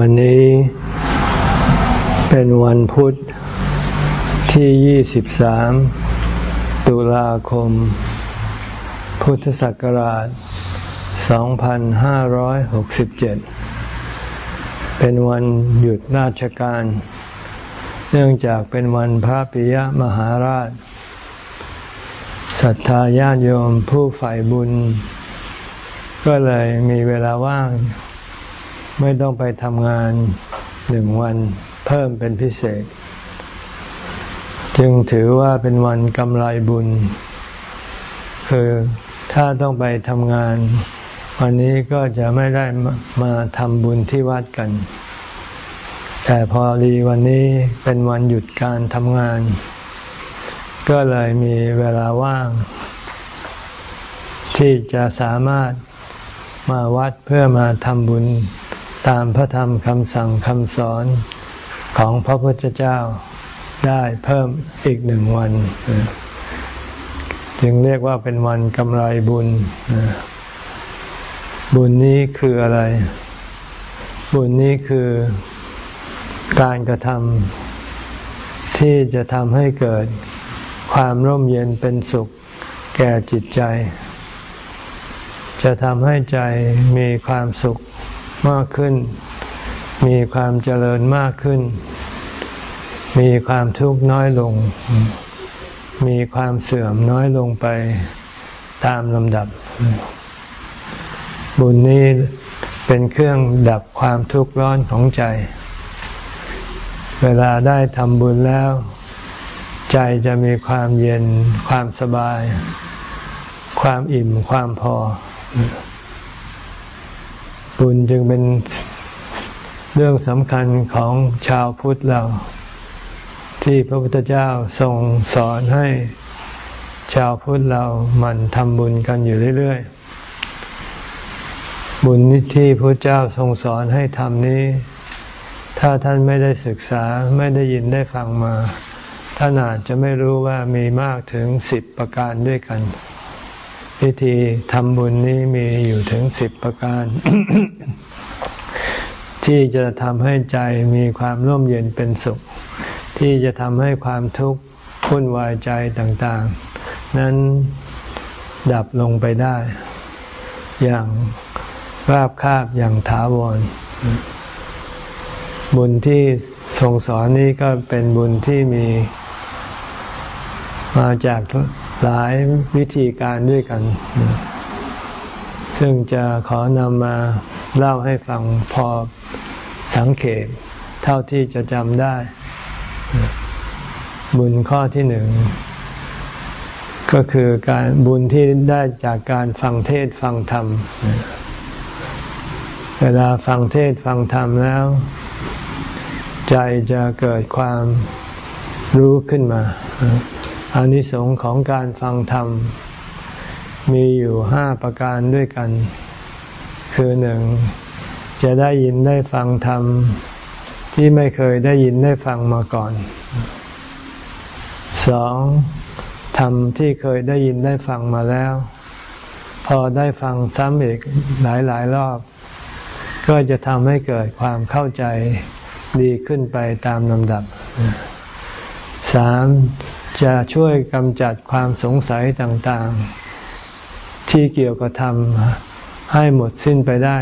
วันนี้เป็นวันพุทธที่ 23 ตุลาคม พุทธศักราช 2567 เป็นวันหยุดราชการ เนื่องจากเป็นวันพระปิยมหาราชศรัทธาญาติโยมผู้ใฝ่บุญ ก็เลยมีเวลาว่าง ไม่ต้องไปทำงานหนึ่งวันเพิ่มเป็นพิเศษ จึงถือว่าเป็นวันกำไรบุญ คือถ้าต้องไปทำงาน วันนี้ก็จะไม่ได้มาทำบุญที่วัดกัน แต่พอดีวันนี้เป็นวันหยุดการทำงาน ก็เลยมีเวลาว่าง ที่จะสามารถมาวัดเพื่อมาทำบุญ ตามพระธรรมคำสั่งคำสอนของพระพุทธเจ้าได้เพิ่มอีกหนึ่งวัน จึงเรียกว่าเป็นวันกำไรบุญ บุญนี้คืออะไร บุญนี้คือการกระทำที่จะทำให้เกิดความร่มเย็นเป็นสุขแก่จิตใจ จะทำให้ใจมีความสุข มากขึ้น มีความเจริญมากขึ้น มีความทุกข์น้อยลง มีความเสื่อมน้อยลงไปตามลำดับ บุญนี้เป็นเครื่องดับความทุกข์ร้อนของใจ เวลาได้ทำบุญแล้ว ใจจะมีความเย็นความสบาย ความอิ่มความพอ บุญจึงเป็นเรื่องสำคัญของชาวพุทธเรา ที่พระพุทธเจ้าทรงสอนให้ชาวพุทธเราหมั่นทำบุญกันอยู่เรื่อยๆ บุญที่พระเจ้าทรงสอนให้ทำนี้ ถ้าท่านไม่ได้ศึกษาไม่ได้ยินได้ฟังมา ท่านอาจจะไม่รู้ว่ามีมากถึงสิบประการด้วยกัน วิธีทำบุญนี้มีอยู่ถึงสิบประการ ที่จะทำให้ใจมีความร่มเย็นเป็นสุข ที่จะทำให้ความทุกข์วุ่นวายใจต่างๆ นั้นดับลงไปได้ อย่างราบคาบอย่างถาวร บุญที่ทรงสอนนี้ก็เป็นบุญที่มีมาจาก หลายวิธีการด้วยกัน ซึ่งจะขอนำมาเล่าให้ฟังพอสังเกตเท่าที่จะจำได้ บุญข้อที่หนึ่ง ก็คือการบุญที่ได้จากการฟังเทศฟังธรรม เวลาฟังเทศฟังธรรมแล้ว ใจจะเกิดความรู้ขึ้นมา อานิสงส์ของการฟังธรรม มีอยู่ห้าประการด้วยกัน คือหนึ่งจะได้ยินได้ฟังธรรม ที่ไม่เคยได้ยินได้ฟังมาก่อนสองธรรมที่เคยได้ยินได้ฟังมาแล้ว พอได้ฟังซ้ำอีกหลายหลายรอบ ก็จะทำให้เกิดความเข้าใจดีขึ้นไปตามลำดับสาม จะช่วยกำจัดความสงสัยต่างๆ ที่เกี่ยวกับธรรมให้หมดสิ้นไปได้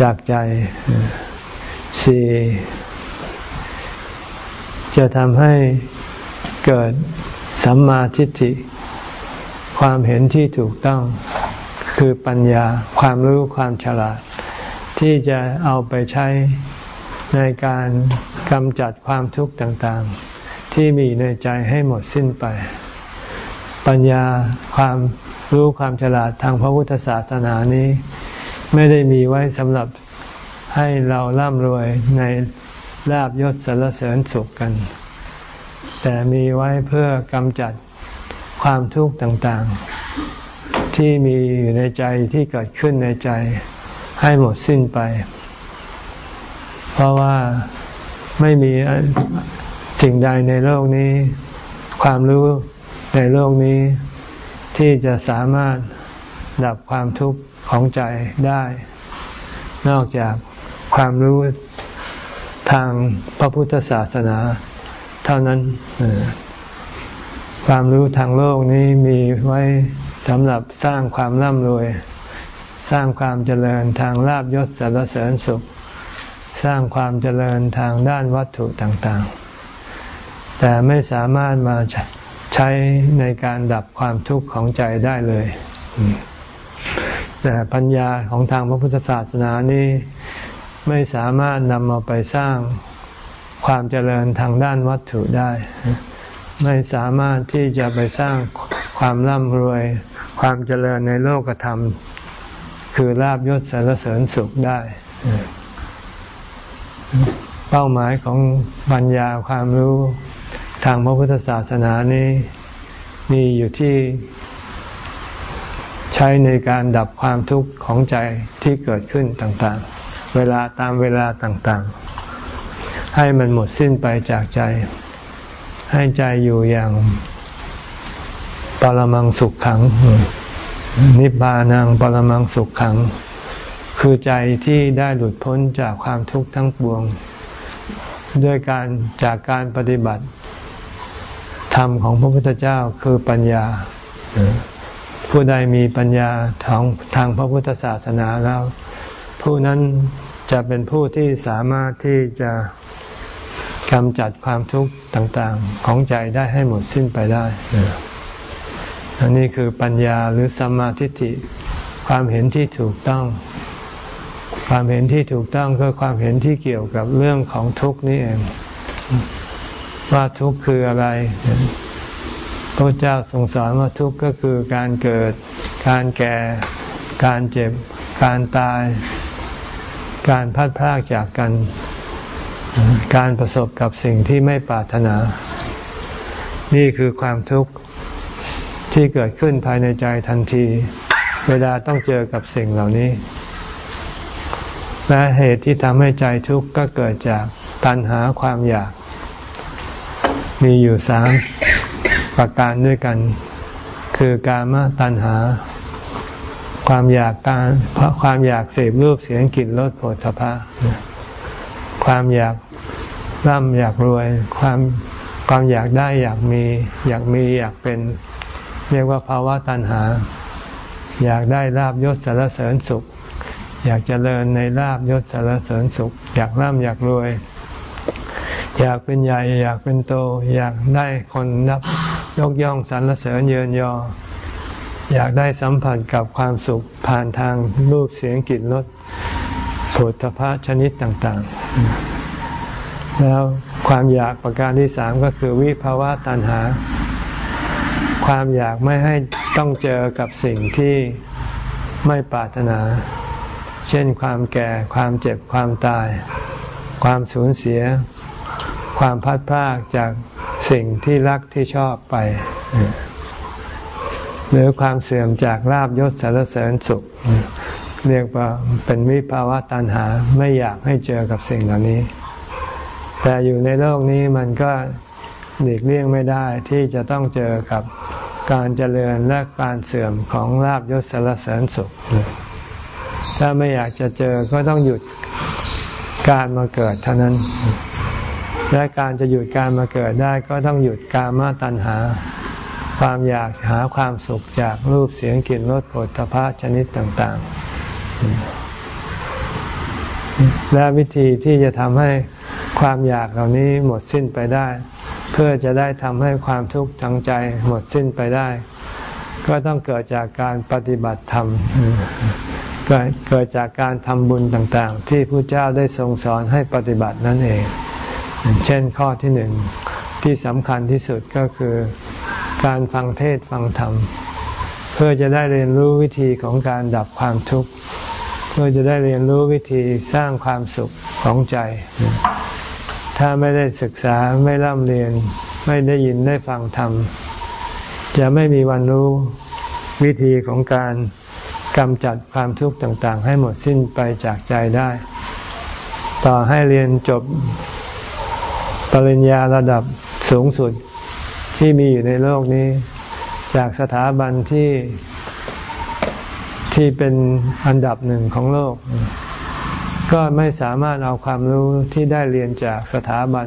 จากใจสี่จะทำให้เกิดสัมมาทิฏฐิ ความเห็นที่ถูกต้องคือปัญญาความรู้ความฉลาด ที่จะเอาไปใช้ในการกำจัดความทุกข์ต่างๆ ที่มีในใจให้หมดสิ้นไป ปัญญาความรู้ความฉลาดทางพระพุทธศาสนานี้ ไม่ได้มีไว้สำหรับให้เราร่ำรวยในลาบยศสารเสริญสุขกัน แต่มีไว้เพื่อกำจัดความทุกข์ต่างๆ ที่มีอยู่ในใจที่เกิดขึ้นในใจให้หมดสิ้นไป เพราะว่าไม่มี สิ่งใดในโลกนี้ ความรู้ในโลกนี้ ที่จะสามารถดับความทุกข์ของใจได้ นอกจากความรู้ทางพระพุทธศาสนา เท่านั้นความรู้ทางโลกนี้มีไว้สำหรับสร้างความร่ำรวย สร้างความเจริญทางลาบยศสารเสริญสุข สร้างความเจริญทางด้านวัตถุต่างๆ แต่ไม่สามารถมาใช้ในการดับความทุกข์ของใจได้เลย แต่ปัญญาของทางพระพุทธศาสนานี้ไม่สามารถนำมาไปสร้างความเจริญทางด้านวัตถุได้ ไม่สามารถที่จะไปสร้างความร่ำรวย ความเจริญในโลกธรรม คือลาบยศสารเสริญสุขได้ เป้าหมายของปัญญาความรู้ ทางพระพุทธศาสนานี้มีอยู่ที่ใช้ในการดับความทุกข์ของใจที่เกิดขึ้นต่างๆ เวลาตามเวลาต่างๆ ให้มันหมดสิ้นไปจากใจ ให้ใจอยู่อย่างปรมังสุขขัง นิบานังปรมังสุขขัง คือใจที่ได้หลุดพ้นจากความทุกข์ทั้งปวง ด้วยการจากการปฏิบัติ ธรรมของพระพุทธเจ้าคือปัญญา ผู้ใดมีปัญญาทางทางพระพุทธศาสนาแล้ว ผู้นั้นจะเป็นผู้ที่สามารถที่จะกำจัดความทุกข์ต่างๆ ของใจได้ให้หมดสิ้นไปได้อันนี้คือปัญญาหรือสัมมาทิฏฐิความเห็นที่ถูกต้อง ความเห็นที่ถูกต้องคือความเห็นที่เกี่ยวกับเรื่องของทุกข์นี่เอง ว่าทุกข์คืออะไร พระเจ้าทรงสอนว่าทุกข์ก็คือการเกิด การแก่ การเจ็บ การตาย การพัดพรากจากกัน การประสบกับสิ่งที่ไม่ปรารถนา นี่คือความทุกข์ที่เกิดขึ้นภายในใจทันที เวลาต้องเจอกับสิ่งเหล่านี้ และเหตุที่ทำให้ใจทุกข์ก็เกิดจากตัณหาความอยาก มีอยู่สามประการด้วยกัน คือกามตัณหา ความอยากการความอยากเสพรูปเสียงกลิ่นรสผลพภะความอยากร่ำอยากรวย ความความอยากได้อยากมี อยากมีอยากเป็น เรียกว่าภาวะตัณหา อยากได้ลาบยศสารเสริญสุข อยากจเจริญในลาบยศสารเสริญสุข อยากร่ำอยากรวย อยากเป็นใหญ่อยากเป็นโต อยากได้คนนับยกย่องสรรเสริญเยินยอ อยากได้สัมผัสกับความสุขผ่านทางรูปเสียงกลิ่นรสผลพระชนิดต่าง ๆ แล้วความอยากประการที่สามก็คือวิภาวะตัณหา ความอยากไม่ให้ต้องเจอกับสิ่งที่ไม่ปรารถนา เช่นความแก่ความเจ็บความตาย ความสูญเสีย ความพัดพลากจากสิ่งที่รักที่ชอบไป หรือความเสื่อมจากลาบยศสารเสริญสุข เรียกว่าเป็นวิภาวะตัณหาไม่อยากให้เจอกับสิ่งเหล่านี้ แต่อยู่ในโลกนี้มันก็หลีกเลี่ยงไม่ได้ที่จะต้องเจอกับการเจริญและการเสื่อมของลาบยศสารเสริญสุข ถ้าไม่อยากจะเจอก็ต้องหยุดการมาเกิดเท่านั้น และการจะหยุดการมาเกิดได้ก็ต้องหยุดกามาตัณหา ความอยากหาความสุขจากรูปเสียงกลิ่นรสผลพระชนิดต่างๆ และวิธีที่จะทำให้ความอยากเหล่านี้หมดสิ้นไปได้ เพื่อจะได้ทำให้ความทุกข์ทางใจหมดสิ้นไปได้ ก็ต้องเกิดจากการปฏิบัติธรรมเกิดจากการทำบุญต่างๆ ที่พระเจ้าได้ทรงสอนให้ปฏิบัตินั่นเอง เช่นข้อที่หนึ่งที่สำคัญที่สุดก็คือการฟังเทศฟังธรรม เพื่อจะได้เรียนรู้วิธีของการดับความทุกข์ เพื่อจะได้เรียนรู้วิธีสร้างความสุขของใจ ถ้าไม่ได้ศึกษาไม่ร่ำเรียนไม่ได้ยินได้ฟังธรรม จะไม่มีวันรู้วิธีของการกำจัดความทุกข์ต่าง ๆ ให้หมดสิ้นไปจากใจได้ ต่อให้เรียนจบ ปริญญาระดับสูงสุดที่มีอยู่ในโลกนี้ จากสถาบันที่ที่เป็นอันดับหนึ่งของโลก ก็ไม่สามารถเอาความรู้ที่ได้เรียนจากสถาบัน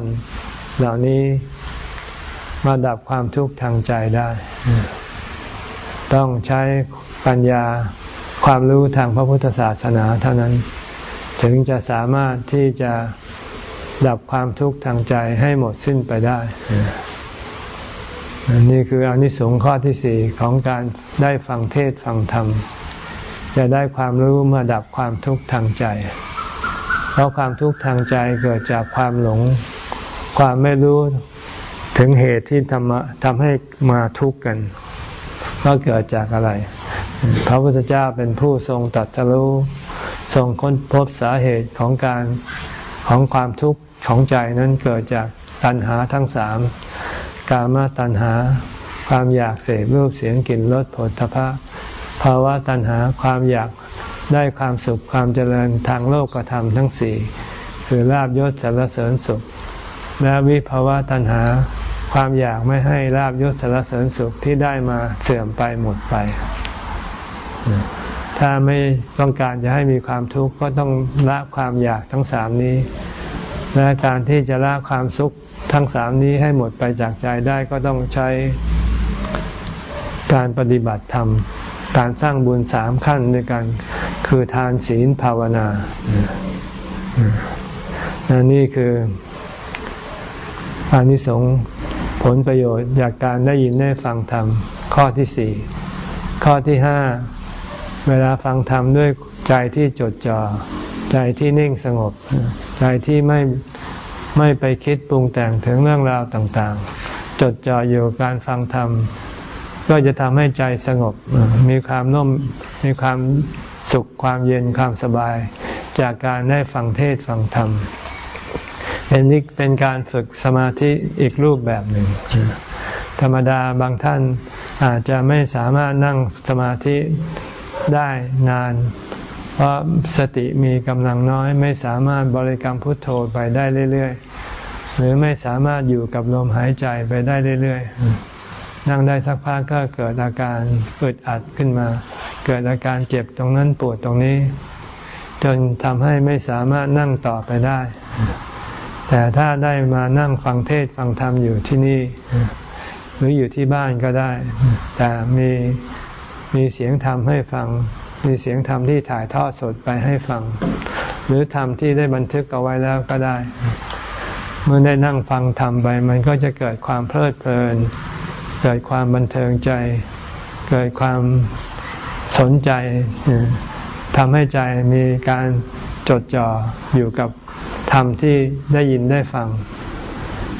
เหล่านี้มาดับความทุกข์ทางใจได้ ต้องใช้ปัญญาความรู้ทางพระพุทธศาสนาเท่านั้น ถึงจะสามารถที่จะ ดับความทุกข์ทางใจให้หมดสิ้นไปได้นี่คืออนิสงส์ข้อที่สี่ของการได้ฟังเทศฟังธรรม จะได้ความรู้มาดับความทุกข์ทางใจ เพราะความทุกข์ทางใจเกิดจากความหลง ความไม่รู้ถึงเหตุที่ทำทำให้มาทุกข์กันก็เกิดจากอะไร พระพุทธเจ้าเป็นผู้ทรงตัดสรู้ทรงค้นพบสาเหตุของการของความทุกข์ ของใจนั้นเกิดจากตัณหาทั้งสาม กามาตัณหา ความอยากเสพรูปเสียงกลิ่นรสผลทพะภาวะตัณหาความอยากได้ความสุขความเจริญทางโลกธรรมทั้งสี่คือลาบยศสารเสริญสุข และวิภาวะตัณหา ความอยากไม่ให้ลาบยศสารเสริญสุขที่ได้มาเสื่อมไปหมดไป ถ้าไม่ต้องการจะให้มีความทุกข์ก็ต้องละความอยากทั้งสามนี้ และการที่จะละความสุขทั้งสามนี้ให้หมดไปจากใจได้ก็ต้องใช้การปฏิบัติธรรม การสร้างบุญสามขั้นด้วยกัน คือทานศีลภาวนานี่คืออานิสงส์ผลประโยชน์จากการได้ยินได้ฟังธรรม ข้อที่สี่ข้อที่ห้าเวลาฟังธรรมด้วยใจที่จดจ่อใจที่นิ่งสงบ ใจที่ไม่ไม่ไปคิดปรุงแต่งถึงเรื่องราวต่างๆ จดจ่ออยู่การฟังธรรม ก็จะทำให้ใจสงบ มีความนุ่ม มีความสุข ความเย็น ความสบาย จากการได้ฟังเทศฟังธรรม เป็นนิเป็นการฝึกสมาธิอีกรูปแบบหนึ่ง ธรรมดาบางท่านอาจจะไม่สามารถนั่งสมาธิได้นาน เพราะสติมีกำลังน้อย ไม่สามารถบริกรรมพุทโธไปได้เรื่อย ๆ หรือไม่สามารถอยู่กับลมหายใจไปได้เรื่อย ๆ นั่งได้สักพักก็เกิดอาการอึดอัดขึ้นมา เกิดอาการเจ็บตรงนั้นปวดตรงนี้ จนทำให้ไม่สามารถนั่งต่อไปได้ แต่ถ้าได้มานั่งฟังเทศฟังธรรมอยู่ที่นี่ หรืออยู่ที่บ้านก็ได้ แต่มีมีเสียงธรรมให้ฟัง มีเสียงธรรมที่ถ่ายทอดสดไปให้ฟัง หรือธรรมที่ได้บันทึกเอาไว้แล้วก็ได้ เมื่อได้นั่งฟังธรรมไป มันก็จะเกิดความเพลิดเพลิน เกิดความบันเทิงใจ เกิดความสนใจทำให้ใจมีการจดจ่ออยู่กับธรรมที่ได้ยินได้ฟัง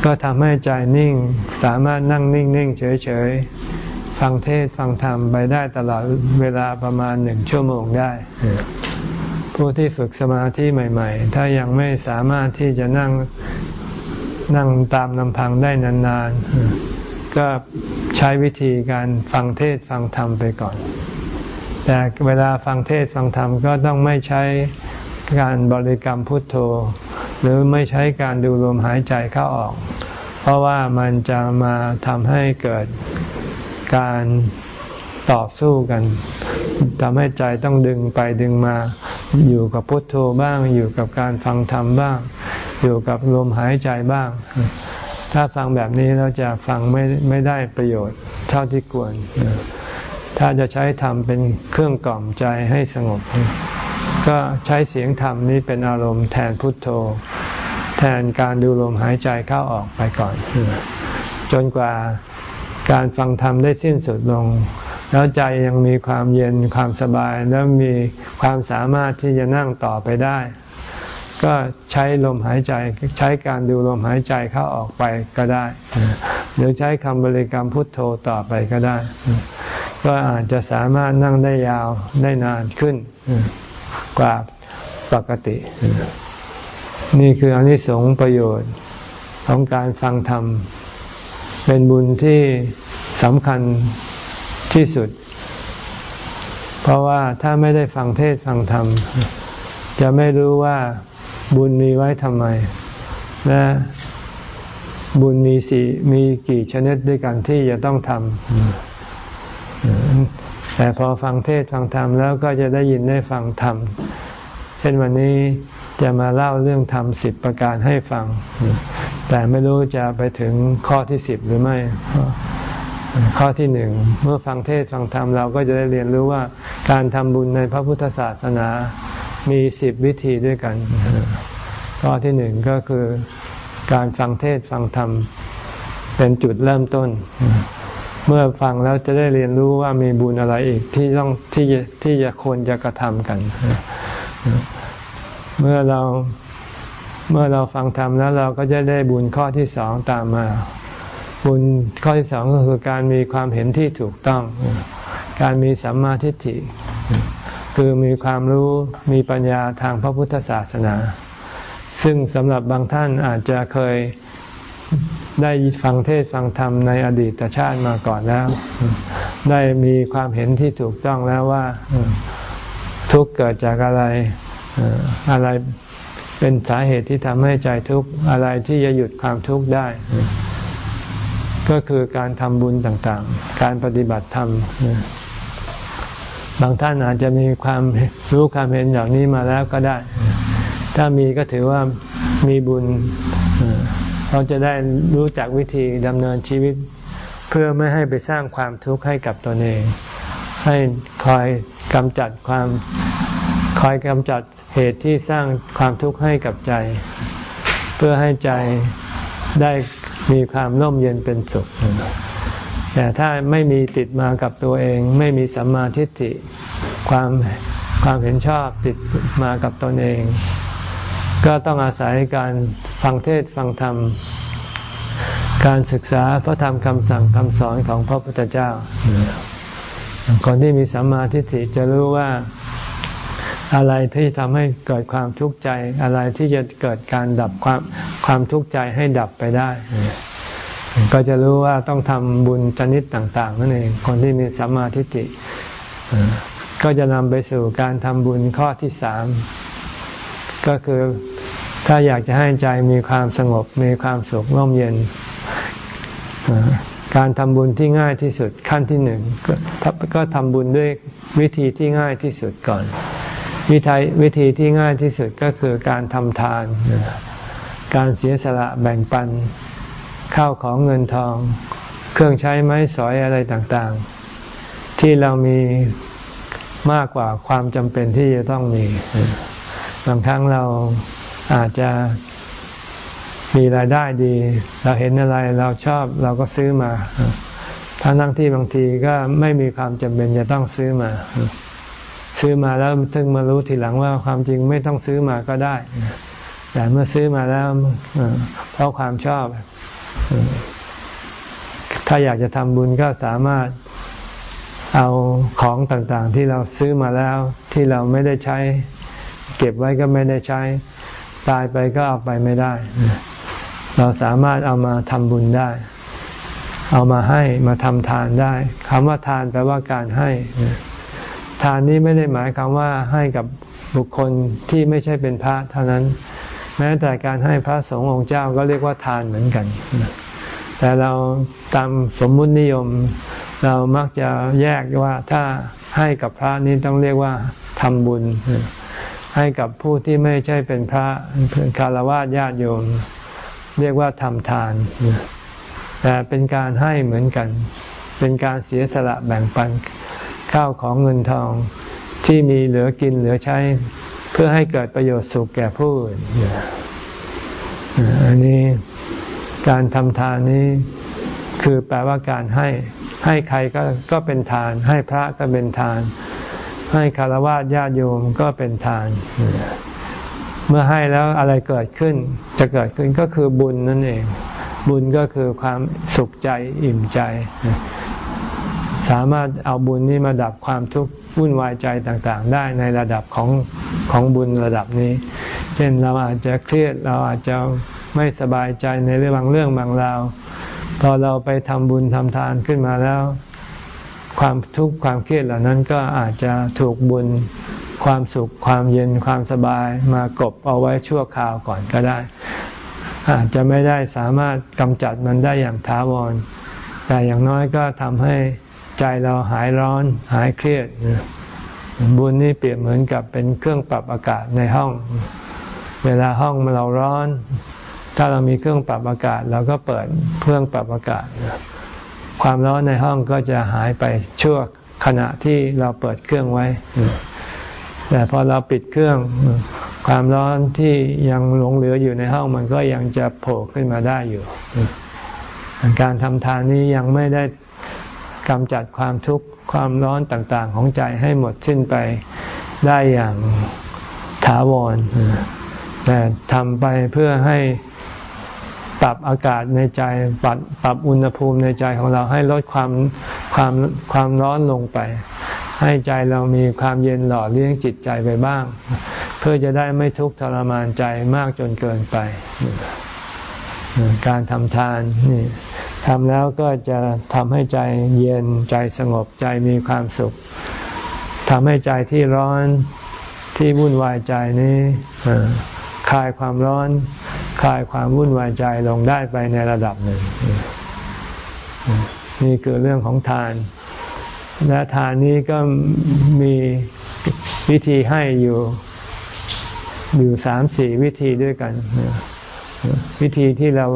ก็ทำให้ใจนิ่ง สามารถนั่งนิ่งนิ่งเฉยเฉย ฟังเทศฟังธรรมไปได้ตลอดเวลาประมาณหนึ่งชั่วโมงได้ ผู้ที่ฝึกสมาธิใหม่ ๆ ถ้ายังไม่สามารถที่จะนั่งนั่งตามลำพังได้นานๆ ก็ใช้วิธีการฟังเทศฟังธรรมไปก่อน แต่เวลาฟังเทศฟังธรรมก็ต้องไม่ใช้การบริกรรมพุทโธ หรือไม่ใช้การดูลมหายใจเข้าออก เพราะว่ามันจะมาทำให้เกิด การต่อสู้กันทำให้ใจต้องดึงไปดึงมา อยู่กับพุทโธบ้าง อยู่กับการฟังธรรมบ้าง อยู่กับลมหายใจบ้าง ถ้าฟังแบบนี้เราจะฟังไม่ไม่ได้ประโยชน์เท่าที่ควร ถ้าจะใช้ธรรมเป็นเครื่องกล่อมใจให้สงบ ก็ใช้เสียงธรรมนี้เป็นอารมณ์แทนพุทโธ แทนการดูลมหายใจเข้าออกไปก่อน จนกว่า การฟังธรรมได้สิ้นสุดลง แล้วใจยังมีความเย็นความสบายแล้วมีความสามารถที่จะนั่งต่อไปได้ ก็ใช้ลมหายใจใช้การดูลมหายใจเข้าออกไปก็ได้ หรือใช้คำบริกรรมพุทโธต่อไปก็ได้ ก็อาจจะสามารถนั่งได้ยาวได้นานขึ้นกว่าปกติ นี่คืออนิสงส์ประโยชน์ของการฟังธรรม เป็นบุญที่สำคัญที่สุด เพราะว่าถ้าไม่ได้ฟังเทศฟังธรรม จะไม่รู้ว่าบุญมีไว้ทำไม และบุญมีสี่มีกี่ชนิดด้วยกันที่จะต้องทำแต่พอฟังเทศฟังธรรมแล้วก็จะได้ยินได้ฟังธรรม เช่นวันนี้ จะมาเล่าเรื่องทำสิบประการให้ฟัง แต่ไม่รู้จะไปถึงข้อที่สิบหรือไม่ ข้อที่หนึ่งเมื่อฟังเทศฟังธรรมเราก็จะได้เรียนรู้ว่าการทำบุญในพระพุทธศาสนามีสิบวิธีด้วยกัน ข้อที่หนึ่งก็คือการฟังเทศฟังธรรมเป็นจุดเริ่มต้น เมื่อฟังแล้วจะได้เรียนรู้ว่ามีบุญอะไรอีกที่ต้องที่ที่จะควรจะกระทำกัน เมื่อเราเมื่อเราฟังธรรมแล้วเราก็จะได้บุญข้อที่สองตามมา บุญข้อที่สองก็คือการมีความเห็นที่ถูกต้อง การมีสัมมาทิฏฐิ คือมีความรู้มีปัญญาทางพระพุทธศาสนา ซึ่งสำหรับบางท่านอาจจะเคยได้ฟังเทศฟังธรรมในอดีตชาติมาก่อนแล้ว ได้มีความเห็นที่ถูกต้องแล้วว่า ทุกเกิดจากอะไร อะไรเป็นสาเหตุที่ทำให้ใจทุกข์อะไรที่จะหยุดความทุกข์ได้ ก็คือการทำบุญต่างๆ การปฏิบัติธรรมบางท่านอาจจะมีความรู้ความเห็นอย่างนี้มาแล้วก็ได้ ถ้ามีก็ถือว่ามีบุญเราจะได้รู้จักวิธีดำเนินชีวิต เพื่อไม่ให้ไปสร้างความทุกข์ให้กับตนเอง ให้คอยกำจัดความ คอยกำจัดเหตุที่สร้างความทุกข์ให้กับใจ เพื่อให้ใจได้มีความร่มเย็นเป็นสุข แต่ถ้าไม่มีติดมากับตัวเอง ไม่มีสัมมาทิฏฐิความความเห็นชอบติดมากับตนเอง ก็ต้องอาศัยการฟังเทศฟังธรรม การศึกษาพระธรรมคำสั่งคำสอนของพระพุทธเจ้า คนที่มีสัมมาทิฏฐิจะรู้ว่า อะไรที่ทำให้เกิดความทุกข์ใจ อะไรที่จะเกิดการดับความความทุกข์ใจให้ดับไปได้ ก็จะรู้ว่าต้องทำบุญชนิดต่าง ๆ นั่นเอง คนที่มีสัมมาทิฏฐิก็จะนำไปสู่การทำบุญข้อที่สามก็คือถ้าอยากจะให้ใจมีความสงบมีความสุขร่มเย็นการทำบุญที่ง่ายที่สุดขั้นที่หนึ่งก็ทำบุญด้วยวิธีที่ง่ายที่สุดก่อน วิธีวิธีที่ง่ายที่สุดก็คือการทำทาน การเสียสละแบ่งปันข้าวของเงินทอง เครื่องใช้ไม้สอยอะไรต่างๆ ที่เรามีมากกว่าความจำเป็นที่จะต้องมีบางครั้งเราอาจจะมีรายได้ดี เราเห็นอะไรเราชอบเราก็ซื้อมาทั้งทั้งที่บางทีก็ไม่มีความจำเป็นจะต้องซื้อมา ซื้อมาแล้วถึงมารู้ทีหลังว่าความจริงไม่ต้องซื้อมาก็ได้ แต่เมื่อซื้อมาแล้วเพราะความชอบ ถ้าอยากจะทำบุญก็สามารถเอาของต่างๆ ที่เราซื้อมาแล้วที่เราไม่ได้ใช้ เก็บไว้ก็ไม่ได้ใช้ ตายไปก็เอาไปไม่ได้ เราสามารถเอามาทำบุญได้ เอามาให้มาทำทานได้คำว่าทานแปลว่าการให้ ทานนี้ไม่ได้หมายความว่าให้กับบุคคลที่ไม่ใช่เป็นพระเท่านั้น แม้แต่การให้พระสงฆ์องค์เจ้าก็เรียกว่าทานเหมือนกัน แต่เราตามสมมุตินิยมเรามักจะแยกว่าถ้าให้กับพระนี้ต้องเรียกว่าทำบุญ ให้กับผู้ที่ไม่ใช่เป็นพระเป็นคารวะญาติโยม เรียกว่าทำทาน แต่เป็นการให้เหมือนกัน เป็นการเสียสละแบ่งปัน ข้าวของเงินทองที่มีเหลือกินเหลือใช้ เพื่อให้เกิดประโยชน์สุขแก่ผู้อื่นอันนี้การทำทานนี้คือแปลว่าการให้ให้ใครก็ก็เป็นทาน ให้พระก็เป็นทาน ให้คารวะญาติโยมก็เป็นทาน เมื่อให้แล้วอะไรเกิดขึ้น จะเกิดขึ้นก็คือบุญนั่นเอง บุญก็คือความสุขใจอิ่มใจ สามารถเอาบุญนี้มาดับความทุกข์วุ่นวายใจต่างๆ ได้ในระดับของของบุญระดับนี้ เช่นเราอาจจะเครียดเราอาจจะไม่สบายใจในเรื่องบางเรื่องบางราวพอเราไปทำบุญทำทานขึ้นมาแล้ว ความทุกข์ความเครียดเหล่านั้นก็อาจจะถูกบุญความสุขความเย็นความสบายมากบเอาไว้ชั่วคราวก่อนก็ได้ อาจจะไม่ได้สามารถกำจัดมันได้อย่างถาวร แต่อย่างน้อยก็ทำให้ ใจเราหายร้อนหายเครียด บุญนี่เปรียบเหมือนกับเป็นเครื่องปรับอากาศในห้อง เวลาห้องเราร้อน ถ้าเรามีเครื่องปรับอากาศเราก็เปิดเครื่องปรับอากาศ ความร้อนในห้องก็จะหายไปชั่วขณะที่เราเปิดเครื่องไว้ แต่พอเราปิดเครื่อง ความร้อนที่ยังหลงเหลืออยู่ในห้องมันก็ยังจะโผล่ขึ้นมาได้อยู่ การทำทานนี้ยังไม่ได้ กำจัดความทุกข์ความร้อนต่างๆ ของใจให้หมดสิ้นไปได้อย่างถาวรแต่ทำไปเพื่อให้ปรับอากาศในใจปรับปรับอุณหภูมิในใจของเราให้ลดความความความร้อนลงไป ให้ใจเรามีความเย็นหล่อเลี้ยงจิตใจไปบ้าง เพื่อจะได้ไม่ทุกข์ทรมานใจมากจนเกินไป การทำทานนี่ ทำแล้วก็จะทำให้ใจเย็นใจสงบใจมีความสุขทำให้ใจที่ร้อนที่วุ่นวายใจนี้คลายความร้อนคลายความวุ่นวายใจลงได้ไปในระดับหนึ่ง นี่คือเรื่องของทาน และทานนี้ก็มีวิธีให้อยู่อยู่สามสี่วิธีด้วยกัน วิธีที่เรา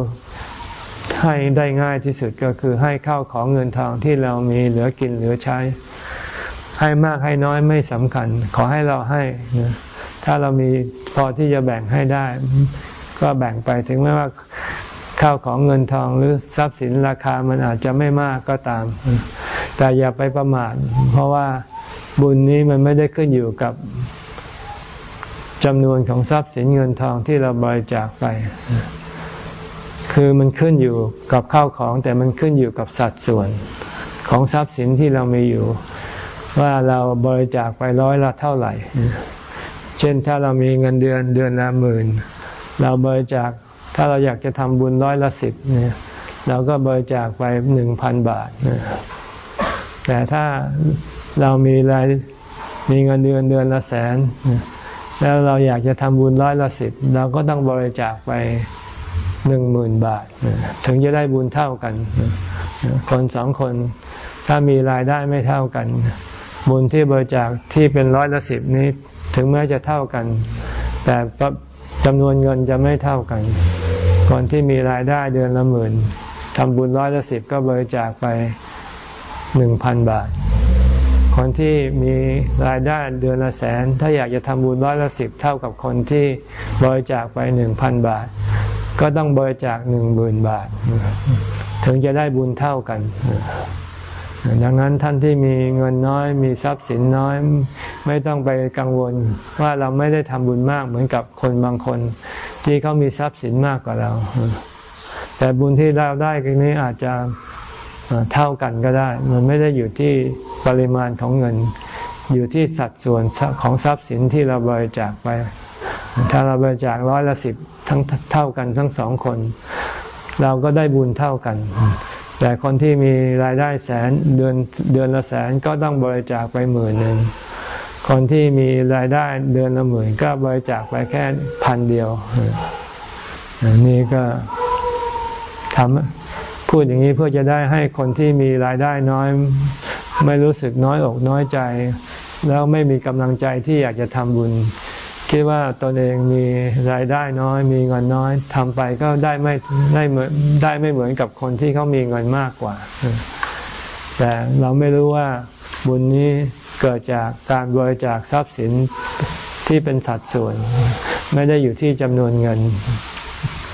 ให้ได้ง่ายที่สุดก็คือให้เข้าของเงินทองที่เรามีเหลือกินเหลือใช้ ให้มากให้น้อยไม่สำคัญ ขอให้เราให้ ถ้าเรามีพอที่จะแบ่งให้ได้ ก็แบ่งไปถึงแม้ว่าข้าวของเงินทองหรือทรัพย์สินราคามันอาจจะไม่มากก็ตาม แต่อย่าไปประมาท เพราะว่าบุญนี้มันไม่ได้ขึ้นอยู่กับจำนวนของทรัพย์สินเงินทองที่เราบริจาคไป คือมันขึ้นอยู่กับข้าวของ แต่มันขึ้นอยู่กับสัดส่วนของทรัพย์สินที่เรามีอยู่ ว่าเราบริจาคไปร้อยละเท่าไหร่ เช่นถ้าเรามีเงินเดือนเดือนละหมื่นเราบริจาคถ้าเราอยากจะทำบุญร้อยละสิบเนี่ยเราก็บริจาคไปหนึ่งพันบาท แต่ถ้าเรามีรายมีเงินเดือนเดือนละแสน แล้วเราอยากจะทำบุญร้อยละสิบเราก็ต้องบริจาคไป หนึ่งหมื่นบาท ถึงจะได้บุญเท่ากัน คนสองคนถ้ามีรายได้ไม่เท่ากัน บุญที่บริจาคที่เป็นร้อยละสิบนี้ ถึงแม้จะเท่ากัน แต่จำนวนเงินจะไม่เท่ากัน คนที่มีรายได้เดือนละหมื่นทำบุญร้อยละสิบก็บริจาคไปหนึ่งพันบาท คนที่มีรายได้เดือนละแสน ถ้าอยากจะทำบุญร้อยละสิบเท่ากับคนที่บริจาคไปหนึ่งพันบาท ก็ต้องบริจาคหนึ่งหมื่นบาท ถึงจะได้บุญเท่ากัน ดังนั้นท่านที่มีเงินน้อยมีทรัพย์สินน้อย ไม่ต้องไปกังวลว่าเราไม่ได้ทำบุญมากเหมือนกับคนบางคน ที่เขามีทรัพย์สินมากกว่าเรา แต่บุญที่เราได้กันนี้อาจจะ เท่ากันก็ได้ มันไม่ได้อยู่ที่ปริมาณของเงิน อยู่ที่สัดส่วนของทรัพย์สินที่เราบริจาคไป ถ้าเราบริจาคร้อยละสิบทั้งเท่ากันทั้งสองคน เราก็ได้บุญเท่ากัน แต่คนที่มีรายได้แสนเดือนเดือนละแสนก็ต้องบริจาคไปหมื่นหนึ่งคนที่มีรายได้เดือนละหมื่นก็บริจาคไปแค่พันเดียวนี่ก็ทำ พูดอย่างนี้เพื่อจะได้ให้คนที่มีรายได้น้อย ไม่รู้สึกน้อยอกน้อยใจ แล้วไม่มีกำลังใจที่อยากจะทำบุญ คิดว่าตนเองมีรายได้น้อย มีเงินน้อยทำไปก็ได้ไม่ได้เหมือนได้ไม่เหมือนกับคนที่เขามีเงินมากกว่า แต่เราไม่รู้ว่าบุญนี้เกิดจากการบริจาคทรัพย์สินที่เป็นสัดส่วน ไม่ได้อยู่ที่จำนวนเงิน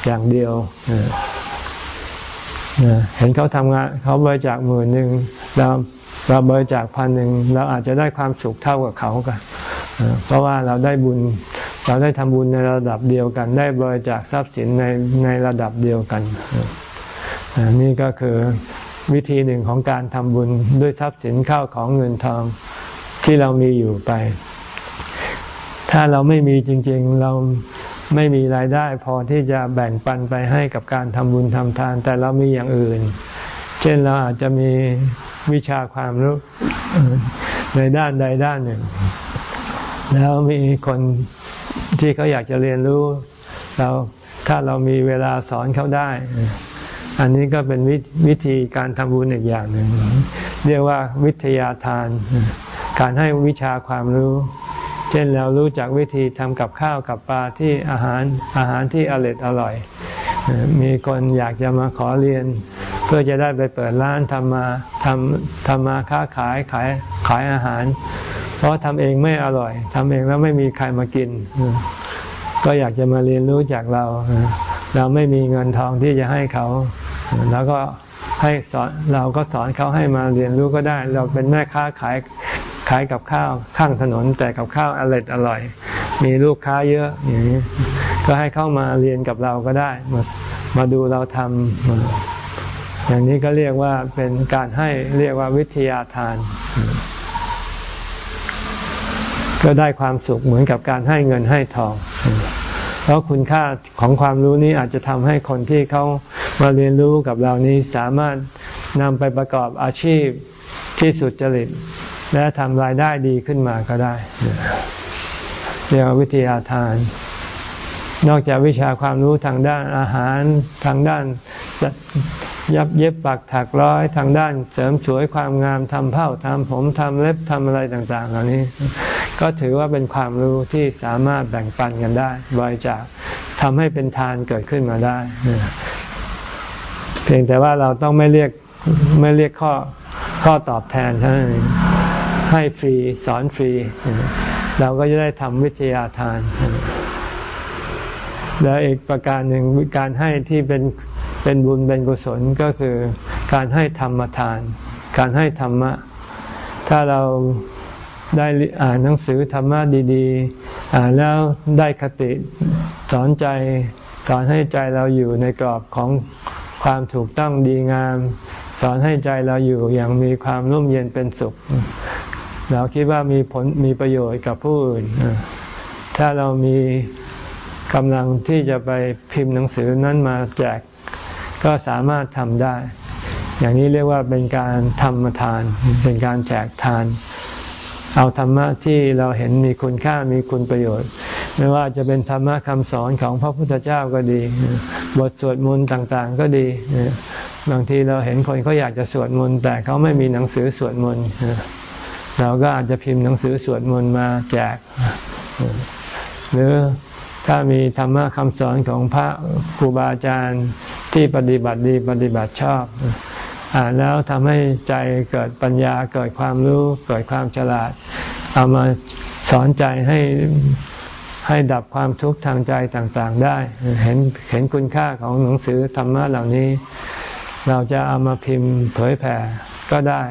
อย่างเดียว เห็นเขาทำงาน เขาบริจาคหมื่นหนึ่งเราเราบริจาคพันหนึ่งเราอาจจะได้ความสุขเท่ากับเขากันเพราะว่าเราได้บุญ เราได้ทำบุญในระดับเดียวกัน ได้บริจาคทรัพย์สินในในระดับเดียวกันนี่ก็คือวิธีหนึ่งของการทำบุญด้วยทรัพย์สินข้าวของเงินทองที่เรามีอยู่ไป ถ้าเราไม่มีจริง ๆ เรา ไม่มีรายได้พอที่จะแบ่งปันไปให้กับการทำบุญทำทาน แต่เรามีอย่างอื่น เช่นเราอาจจะมีวิชาความรู้ในด้านใดด้านหนึ่ง แล้วมีคนที่เขาอยากจะเรียนรู้ เราถ้าเรามีเวลาสอนเขาได้ อันนี้ก็เป็นววิธีการทำบุญอีกอย่างหนึ่ง เรียกว่าวิทยาทาน การให้วิชาความรู้ เช่นเรารู้จักวิธีทำกับข้าวกับปลาที่อาหารอาหารที่อร่อยอร่อย มีคนอยากจะมาขอเรียน เพื่อจะได้ไปเปิดร้านทำมาทำทำมาค้าขายขายขายอาหาร เพราะทำเองไม่อร่อยทำเองแล้วไม่มีใครมากิน ก็อยากจะมาเรียนรู้จากเรา เราไม่มีเงินทองที่จะให้เขา แล้วก็ให้สอนเราก็สอนเขาให้มาเรียนรู้ก็ได้ เราเป็นแม่ค้าขาย ขายกับข้าวข้างถนนแต่กับข้าวอร่อยอร่อย มีลูกค้าเยอะอย่างนี้ก็ให้เข้ามาเรียนกับเราก็ได้ มามาดูเราทำอย่างนี้ก็เรียกว่าเป็นการให้เรียกว่าวิทยาทาน ก็ได้ความสุขเหมือนกับการให้เงินให้ทองเพราะคุณค่าของความรู้นี้อาจจะทำให้คนที่เขามาเรียนรู้กับเรานี้สามารถนำไปประกอบอาชีพที่สุดจริต และทำรายได้ดีขึ้นมาก็ได้เรียกว่าวิทยาทาน นอกจากวิชาความรู้ทางด้านอาหารทางด้านยับเย็บปักถักร้อยทางด้านเสริมสวยความงามทำเผ้าทำผมทำเล็บทำอะไรต่าง ๆ เหล่านี้ ก็ถือว่าเป็นความรู้ที่สามารถแบ่งปันกันได้บริจาคทำให้เป็นทานเกิดขึ้นมาได้ เพียงแต่ว่าเราต้องไม่เรียกไม่เรียกข้อ ข้อตอบแทนเท่านั้นให้ฟรีสอนฟรี เราก็จะได้ทำวิทยาทาน แล้วอีกประการหนึ่งการให้ที่เป็นเป็นบุญเป็นกุศลก็คือการให้ธรรมทาน การให้ธรรมะ ถ้าเราได้อ่านหนังสือธรรมะดีๆ อ่านแล้วได้คติสอนใจสอนให้ใจเราอยู่ในกรอบของความถูกต้องดีงาม สอนให้ใจเราอยู่อย่างมีความร่มเย็นเป็นสุข เราคิดว่ามีผลมีประโยชน์กับผู้อื่น ถ้าเรามีกำลังที่จะไปพิมพ์หนังสือนั้นมาแจกก็สามารถทำได้ อย่างนี้เรียกว่าเป็นการทำมทาน เป็นการแจกทาน เอาธรรมะที่เราเห็นมีคุณค่ามีคุณประโยชน์ ไม่ว่าจะเป็นธรรมะคำสอนของพระพุทธเจ้าก็ดี บทสวดมนต์ต่าง ๆ ก็ดี บางทีเราเห็นคนเขาอยากจะสวดมนต์แต่เขาไม่มีหนังสือสวดมนต์เราก็อาจจะพิมพ์หนังสือสวดมนต์มาแจก หรือถ้ามีธรรมะคำสอนของพระครูบาอาจารย์ที่ปฏิบัติดีปฏิบัติชอบ อ่านแล้วทำให้ใจเกิดปัญญาเกิดความรู้เกิดความฉลาด เอามาสอนใจให้ให้ดับความทุกข์ทางใจต่างๆได้ เห็นเห็นคุณค่าของหนังสือธรรมะเหล่านี้ เราจะเอามาพิมพ์เผยแผ่ก็ได้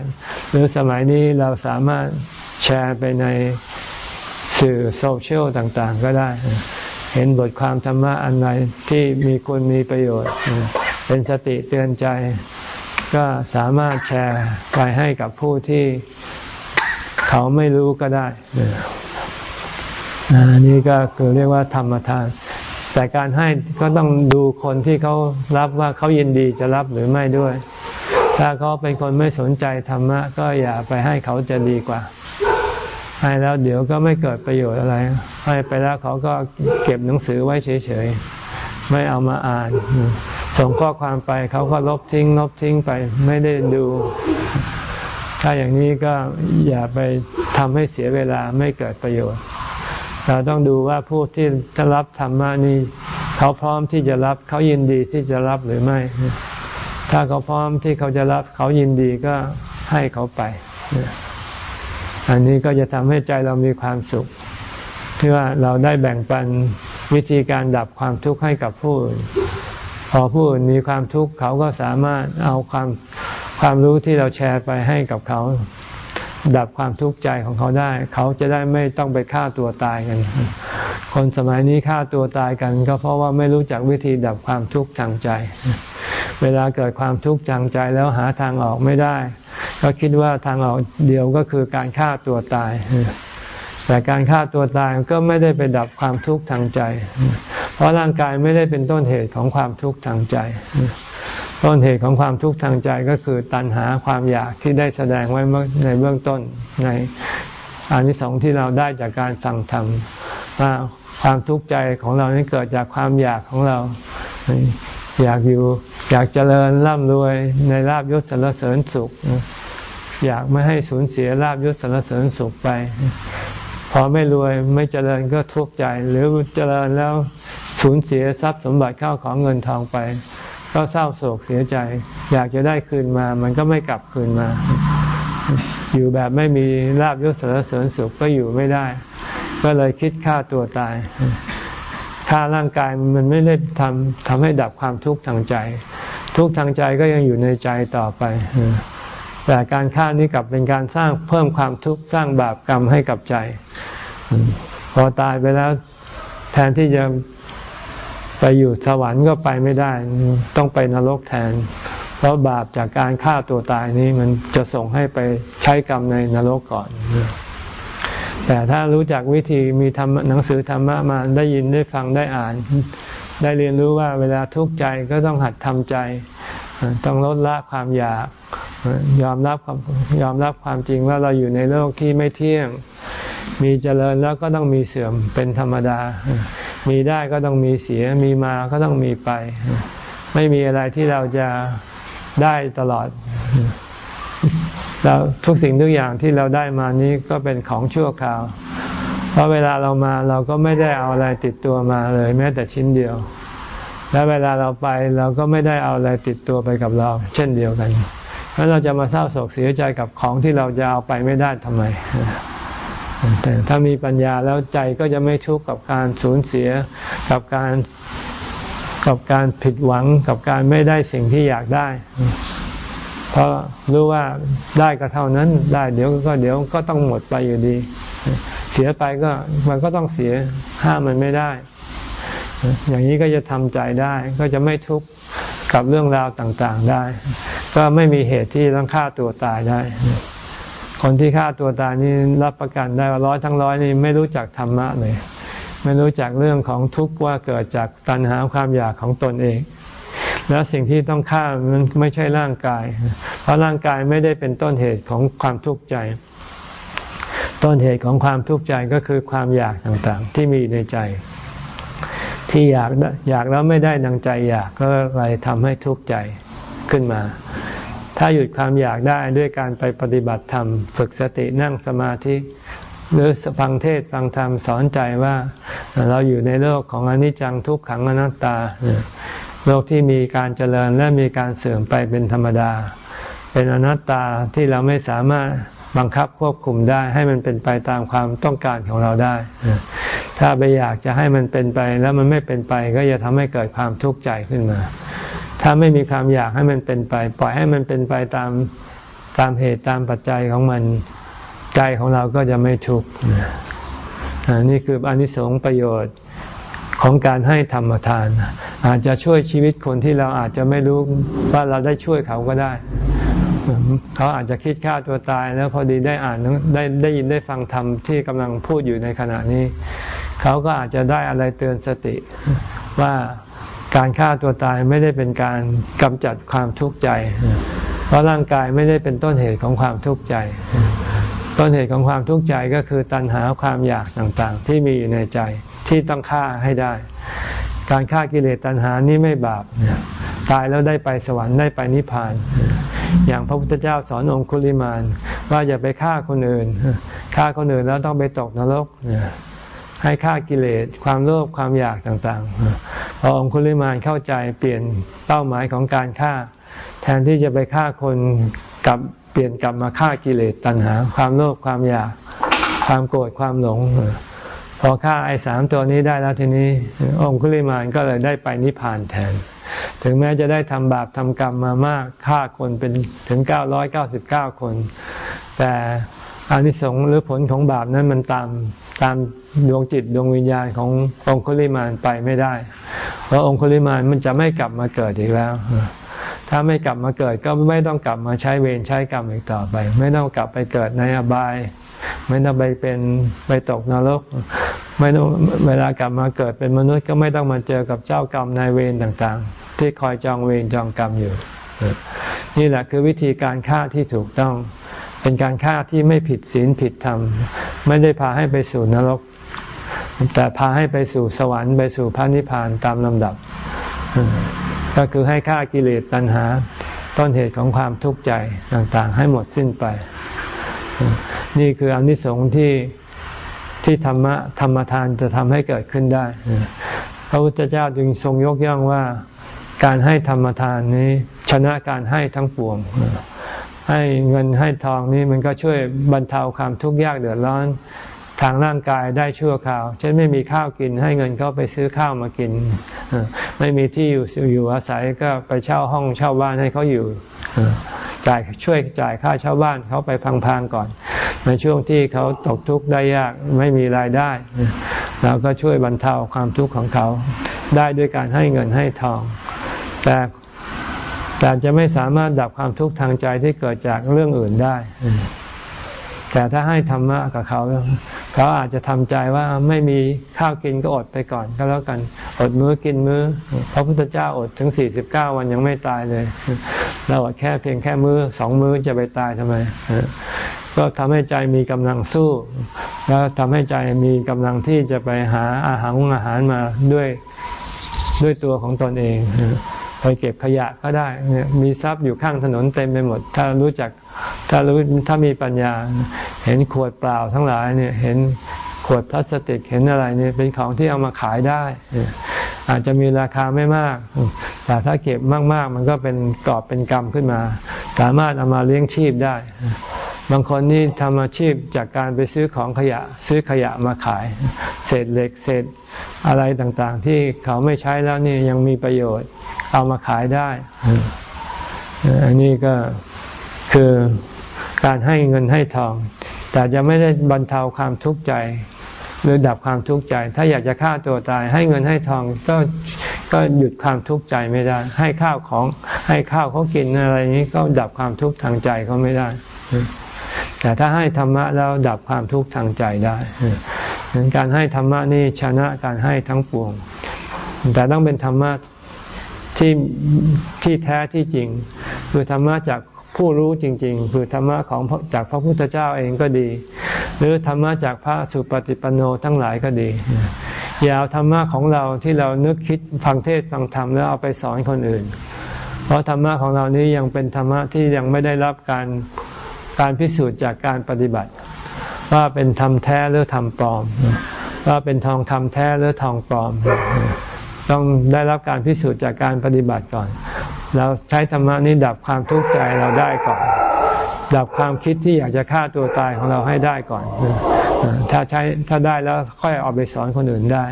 หรือสมัยนี้เราสามารถแชร์ไปในสื่อโซเชียลต่างๆ ก็ได้ เห็นบทความธรรมะอันไหนที่มีคุณมีประโยชน์ เป็นสติเตือนใจ ก็สามารถแชร์ไปให้กับผู้ที่เขาไม่รู้ก็ได้อันนี้ก็คือเรียกว่าธรรมทาน แต่การให้ก็ต้องดูคนที่เขารับว่าเขายินดีจะรับหรือไม่ด้วย ถ้าเขาเป็นคนไม่สนใจธรรมะ ก็อย่าไปให้เขาจะดีกว่า ให้แล้วเดี๋ยวก็ไม่เกิดประโยชน์อะไร ให้ไปแล้วเขาก็เก็บหนังสือไว้เฉยๆ ไม่เอามาอ่าน ส่งข้อความไปเขาก็ลบทิ้งลบทิ้งไป ไม่ได้ดู ถ้าอย่างนี้ก็อย่าไปทำให้เสียเวลาไม่เกิดประโยชน์ เราต้องดูว่าผู้ที่จะรับธรรมานี้เขาพร้อมที่จะรับเขายินดีที่จะรับหรือไม่ ถ้าเขาพร้อมที่เขาจะรับเขายินดีก็ให้เขาไป อันนี้ก็จะทำให้ใจเรามีความสุขที่ว่าเราได้แบ่งปันวิธีการดับความทุกข์ให้กับผู้อื่นพอผู้อื่นมีความทุกข์เขาก็สามารถเอาความความรู้ที่เราแชร์ไปให้กับเขา ดับความทุกข์ใจของเขาได้ เขาจะได้ไม่ต้องไปฆ่าตัวตายกัน คนสมัยนี้ฆ่าตัวตายกัน ก็เพราะว่าไม่รู้จักวิธีดับความทุกข์ทางใจ เวลาเกิดความทุกข์ทางใจแล้วหาทางออกไม่ได้ ก็คิดว่าทางออกเดียวก็คือการฆ่าตัวตายแต่การฆ่าตัวตายก็ไม่ได้ไปดับความทุกข์ทางใจ เพราะร่างกายไม่ได้เป็นต้นเหตุของความทุกข์ทางใจ ต้นเหตุของความทุกข์ทางใจก็คือตัณหาความอยากที่ได้แสดงไว้ในเบื้องต้นในอานิสงส์ที่เราได้จากการฟังธรรมว่าความทุกข์ใจของเรานี้เกิดจากความอยากของเรา อยากอยู่ อยากเจริญร่ำรวยในลาบยศสรรเสริญสุข อยากไม่ให้สูญเสียลาบยศสรรเสริญสุขไป พอไม่รวยไม่เจริญก็ทุกข์ใจ หรือเจริญแล้วสูญเสียทรัพย์สมบัติเข้าของเงินทองไป ก็เศร้าโศกเสียใจ อยากจะได้คืนมา มันก็ไม่กลับคืนมา อยู่แบบไม่มีลาบยศสารเสริญสุขก็อยู่ไม่ได้ ก็เลยคิดฆ่าตัวตายฆ่าร่างกายมันไม่ได้ทำทำให้ดับความทุกข์ทางใจ ทุกข์ทางใจก็ยังอยู่ในใจต่อไปแต่การฆ่านี้กลับเป็นการสร้างเพิ่มความทุกข์สร้างบาปกรรมให้กับใจ พอตายไปแล้ว แทนที่จะ ไปอยู่สวรรค์ก็ไปไม่ได้ ต้องไปนรกแทน เพราะบาปจากการฆ่าตัวตายนี้มันจะส่งให้ไปใช้กรรมในนรกก่อน แต่ถ้ารู้จักวิธีมีทำหนังสือธรรมะมาได้ยินได้ฟังได้อ่าน ได้เรียนรู้ว่าเวลาทุกข์ใจก็ต้องหัดทำใจ ต้องลดละความอยาก ยอมรับยอมรับความจริงว่าเราอยู่ในโลกที่ไม่เที่ยงมีเจริญแล้วก็ต้องมีเสื่อมเป็นธรรมดา มีได้ก็ต้องมีเสีย มีมาก็ต้องมีไป ไม่มีอะไรที่เราจะได้ตลอดแล้วทุกสิ่งทุกอย่างที่เราได้มานี้ก็เป็นของชั่วคราว เพราะเวลาเรามาเราก็ไม่ได้เอาอะไรติดตัวมาเลย แม้แต่ชิ้นเดียว และเวลาเราไปเราก็ไม่ได้เอาอะไรติดตัวไปกับเรา เช่นเดียวกันแล้วเราจะมาเศร้าโศกเสียใจกับของที่เราจะเอาไปไม่ได้ทำไม แต่ถ้ามีปัญญาแล้วใจก็จะไม่ทุกข์กับการสูญเสียกับการกับการผิดหวังกับการไม่ได้สิ่งที่อยากได้ เพราะรู้ว่าได้ก็เท่านั้นได้เดี๋ยวก็เดี๋ยวก็ต้องหมดไปอยู่ดี เสียไปก็มันก็ต้องเสียห้ามมันไม่ได้ อย่างนี้ก็จะทำใจได้ก็จะไม่ทุกข์กับเรื่องราวต่างๆได้ ก็ไม่มีเหตุที่ต้องฆ่าตัวตายได้ คนที่ฆ่าตัวตายนี่รับประกันได้ว่าร้อยทั้งร้อยนี่ไม่รู้จักธรรมะเลย ไม่รู้จักเรื่องของทุกข์ว่าเกิดจากตัณหาความอยากของตนเอง แล้วสิ่งที่ต้องฆ่ามันไม่ใช่ร่างกาย เพราะร่างกายไม่ได้เป็นต้นเหตุของความทุกข์ใจ ต้นเหตุของความทุกข์ใจก็คือความอยากต่างๆ ที่มีในใจ ที่อยากอยากแล้วไม่ได้ดังใจอยากก็เลยทำให้ทุกข์ใจขึ้นมา ถ้าหยุดความอยากได้ด้วยการไปปฏิบัติธรรม ฝึกสตินั่งสมาธิ หรือฟังเทศฟังธรรมสอนใจว่าเราอยู่ในโลกของอนิจจังทุกขังอนัตตา โลกที่มีการเจริญและมีการเสื่อมไปเป็นธรรมดา เป็นอนัตตาที่เราไม่สามารถบังคับควบคุมได้ให้มันเป็นไปตามความต้องการของเราได้ ถ้าไปอยากจะให้มันเป็นไปแล้วมันไม่เป็นไปก็จะทำให้เกิดความทุกข์ใจขึ้นมา ถ้าไม่มีความอยากให้มันเป็นไป ปล่อยให้มันเป็นไปตามตามเหตุตามปัจจัยของมันใจของเราก็จะไม่ทุกข์นี่คืออนิสงส์ประโยชน์ของการให้ธรรมทาน อาจจะช่วยชีวิตคนที่เราอาจจะไม่รู้ว่าเราได้ช่วยเขาก็ได้ เขาอาจจะคิดฆ่าตัวตายแล้วพอดีได้อ่านได้ได้ยินได้ฟังธรรมที่กำลังพูดอยู่ในขณะนี้ เขาก็อาจจะได้อะไรเตือนสติว่า การฆ่าตัวตายไม่ได้เป็นการกำจัดความทุกข์ใจ เพราะร่างกายไม่ได้เป็นต้นเหตุของความทุกข์ใจ ต้นเหตุของความทุกข์ใจก็คือตัณหาความอยากต่างๆ ที่มีอยู่ในใจที่ต้องฆ่าให้ได้ การฆ่ากิเลสตัณหานี้ไม่บาป ตายแล้วได้ไปสวรรค์ได้ไปนิพพาน อย่างพระพุทธเจ้าสอนองคุลิมานว่าอย่าไปฆ่าคนอื่นฆ่าคนอื่นแล้วต้องไปตกนรก ให้ฆ่ากิเลสความโลภความอยากต่างๆ พอองคุลิมานเข้าใจเปลี่ยนเป้าหมายของการฆ่า แทนที่จะไปฆ่าคนกับเปลี่ยนกลับมาฆ่ากิเลสตัณหา ความโลภความอยาก ความโกรธความหลง พอฆ่าไอ้สามตัวนี้ได้แล้วทีนี้องคุลิมานก็เลยได้ไปนิพพานแทน ถึงแม้จะได้ทำบาปทำกรรมมามากฆ่าคนเป็นถึงเก้าร้อยเก้าสิบเก้าคน แต่ อานิสงส์หรือผลของบาปนั้นมันตามตามดวงจิตดวงวิญญาณขององคุลิมานไปไม่ได้ เพราะองคุลิมานมันจะไม่กลับมาเกิดอีกแล้ว ถ้าไม่กลับมาเกิดก็ไม่ต้องกลับมาใช้เวรใช้กรรมอีกต่อไป ไม่ต้องกลับไปเกิดในอบาย ไม่ต้องไปเป็นไปตกนรก ไม่ต้องเวลากลับมาเกิดเป็นมนุษย์ก็ไม่ต้องมาเจอกับเจ้ากรรมนายเวรต่างๆ ที่คอยจองเวรจองกรรมอยู่ นี่แหละคือวิธีการฆ่าที่ถูกต้อง เป็นการฆ่าที่ไม่ผิดศีลผิดธรรม ไม่ได้พาให้ไปสู่นรก แต่พาให้ไปสู่สวรรค์ไปสู่พระนิพพานตามลำดับ ก็คือให้ฆ่ากิเลสตัณหา ต้นเหตุของความทุกข์ใจต่างๆ ให้หมดสิ้นไป นี่คืออนิสงส์ที่ที่ธรรมะธรรมทานจะทำให้เกิดขึ้นได้ พระพุทธเจ้าจึงทรงยกย่องว่าการให้ธรรมทานนี้ชนะการให้ทั้งปวง ให้เงินให้ทองนี้มันก็ช่วยบรรเทาความทุกข์ยากเดือดร้อน ทางร่างกายได้ชั่วคราว เช่นไม่มีข้าวกินให้เงินเขาไปซื้อข้าวมากิน ไม่มีที่อยู่อยู่อาศัยก็ไปเช่าห้องเช่าบ้านให้เขาอยู่จ่ายช่วยจ่ายค่าเช่าบ้านเขาไปพังๆก่อน ในช่วงที่เขาตกทุกข์ได้ยากไม่มีรายได้เราก็ช่วยบรรเทาความทุกข์ของเขา ได้ด้วยการให้เงินให้ทอง แต่ แต่จะไม่สามารถดับความทุกข์ทางใจที่เกิดจากเรื่องอื่นได้ แต่ถ้าให้ธรรมะกับเขา เขาอาจจะทำใจว่าไม่มีข้าวกินก็อดไปก่อนก็แล้วกัน อดมื้อกินมื้อ พระพุทธเจ้าอดถึงสี่สิบเก้าวันยังไม่ตายเลยเราอดแค่เพียงแค่มื้อสองมื้อจะไปตายทำไม ก็ทำให้ใจมีกำลังสู้ แล้วทำให้ใจมีกำลังที่จะไปหาอาหารอาหารมาด้วยด้วยตัวของตนเอง ไปเก็บขยะก็ได้มีทรัพย์อยู่ข้างถนนเต็มไปหมด ถ้ารู้จักถ้ารู้ถ้ามีปัญญา เห็นขวดเปล่าทั้งหลายเนี่ยเห็นขวดพลาสติกเห็นอะไรเนี่ยเป็นของที่เอามาขายได้ อาจจะมีราคาไม่มาก แต่ถ้าเก็บมากๆ มันก็เป็นกอบเป็นกรรมขึ้นมา สามารถเอามาเลี้ยงชีพได้ บางคนนี่ทำอาชีพจากการไปซื้อของขยะ ซื้อขยะมาขาย เศษเหล็กเศษอะไรต่างๆ ที่เขาไม่ใช้แล้วนี่ยังมีประโยชน์ เอามาขายได้ อันนี้ก็คือการให้เงินให้ทอง แต่จะไม่ได้บรรเทาความทุกข์ใจ หรือดับความทุกข์ใจ ถ้าอยากจะฆ่าตัวตาย ให้เงินให้ทองก็ก็หยุดความทุกข์ใจไม่ได้ ให้ข้าวของให้ข้าวเขากินอะไรนี้ก็ดับความทุกข์ทางใจเขาไม่ได้ แต่ถ้าให้ธรรมะแล้วดับความทุกข์ทางใจได้ดังการให้ธรรมะนี่ชนะการให้ทั้งปวง แต่ต้องเป็นธรรมะที่ที่แท้ที่จริง คือธรรมะจากผู้รู้จริง ๆ คือธรรมะของจากพระพุทธเจ้าเองก็ดี หรือธรรมะจากพระสุปฏิปันโนทั้งหลายก็ดี อย่าเอาธรรมะของเราที่เรานึกคิดฟังเทศฟังธรรมแล้วเอาไปสอนคนอื่น เพราะธรรมะของเรานี้ยังเป็นธรรมะที่ยังไม่ได้รับการ การพิสูจน์จากการปฏิบัติ ว่าเป็นธรรมแท้หรือธรรมปลอม ว่าเป็นทองคำแท้หรือทองปลอม ต้องได้รับการพิสูจน์จากการปฏิบัติก่อน เราใช้ธรรมะนี้ดับความทุกข์ใจเราได้ก่อน ดับความคิดที่อยากจะฆ่าตัวตายของเราให้ได้ก่อน ถ้าใช้ถ้าได้แล้วค่อยเอาไปสอนคนอื่นได้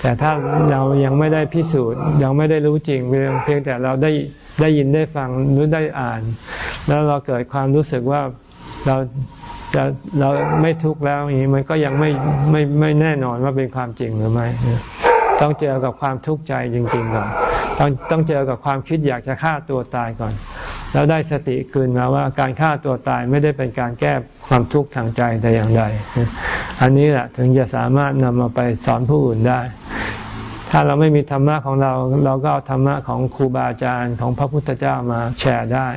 แต่ถ้าเรายังไม่ได้พิสูจน์ยังไม่ได้รู้จริงเพียงแต่เราได้ได้ยินได้ฟังหรือได้อ่าน แล้วเราเกิดความรู้สึกว่าเราจะเราไม่ทุกข์แล้วอย่างนี้มันก็ยังไม่ไม่ไม่แน่นอนว่าเป็นความจริงหรือไม่ต้องเจอกับความทุกข์ใจจริง ๆ ก่อนต้องต้องเจอกับความคิดอยากจะฆ่าตัวตายก่อน แล้วได้สติคืนมาว่าการฆ่าตัวตายไม่ได้เป็นการแก้ความทุกข์ทางใจแต่อย่างใด อันนี้แหละถึงจะสามารถนำมาไปสอนผู้อื่นได้ ถ้าเราไม่มีธรรมะของเรา เราก็เอาธรรมะของครูบาอาจารย์ของพระพุทธเจ้ามาแชร์ได้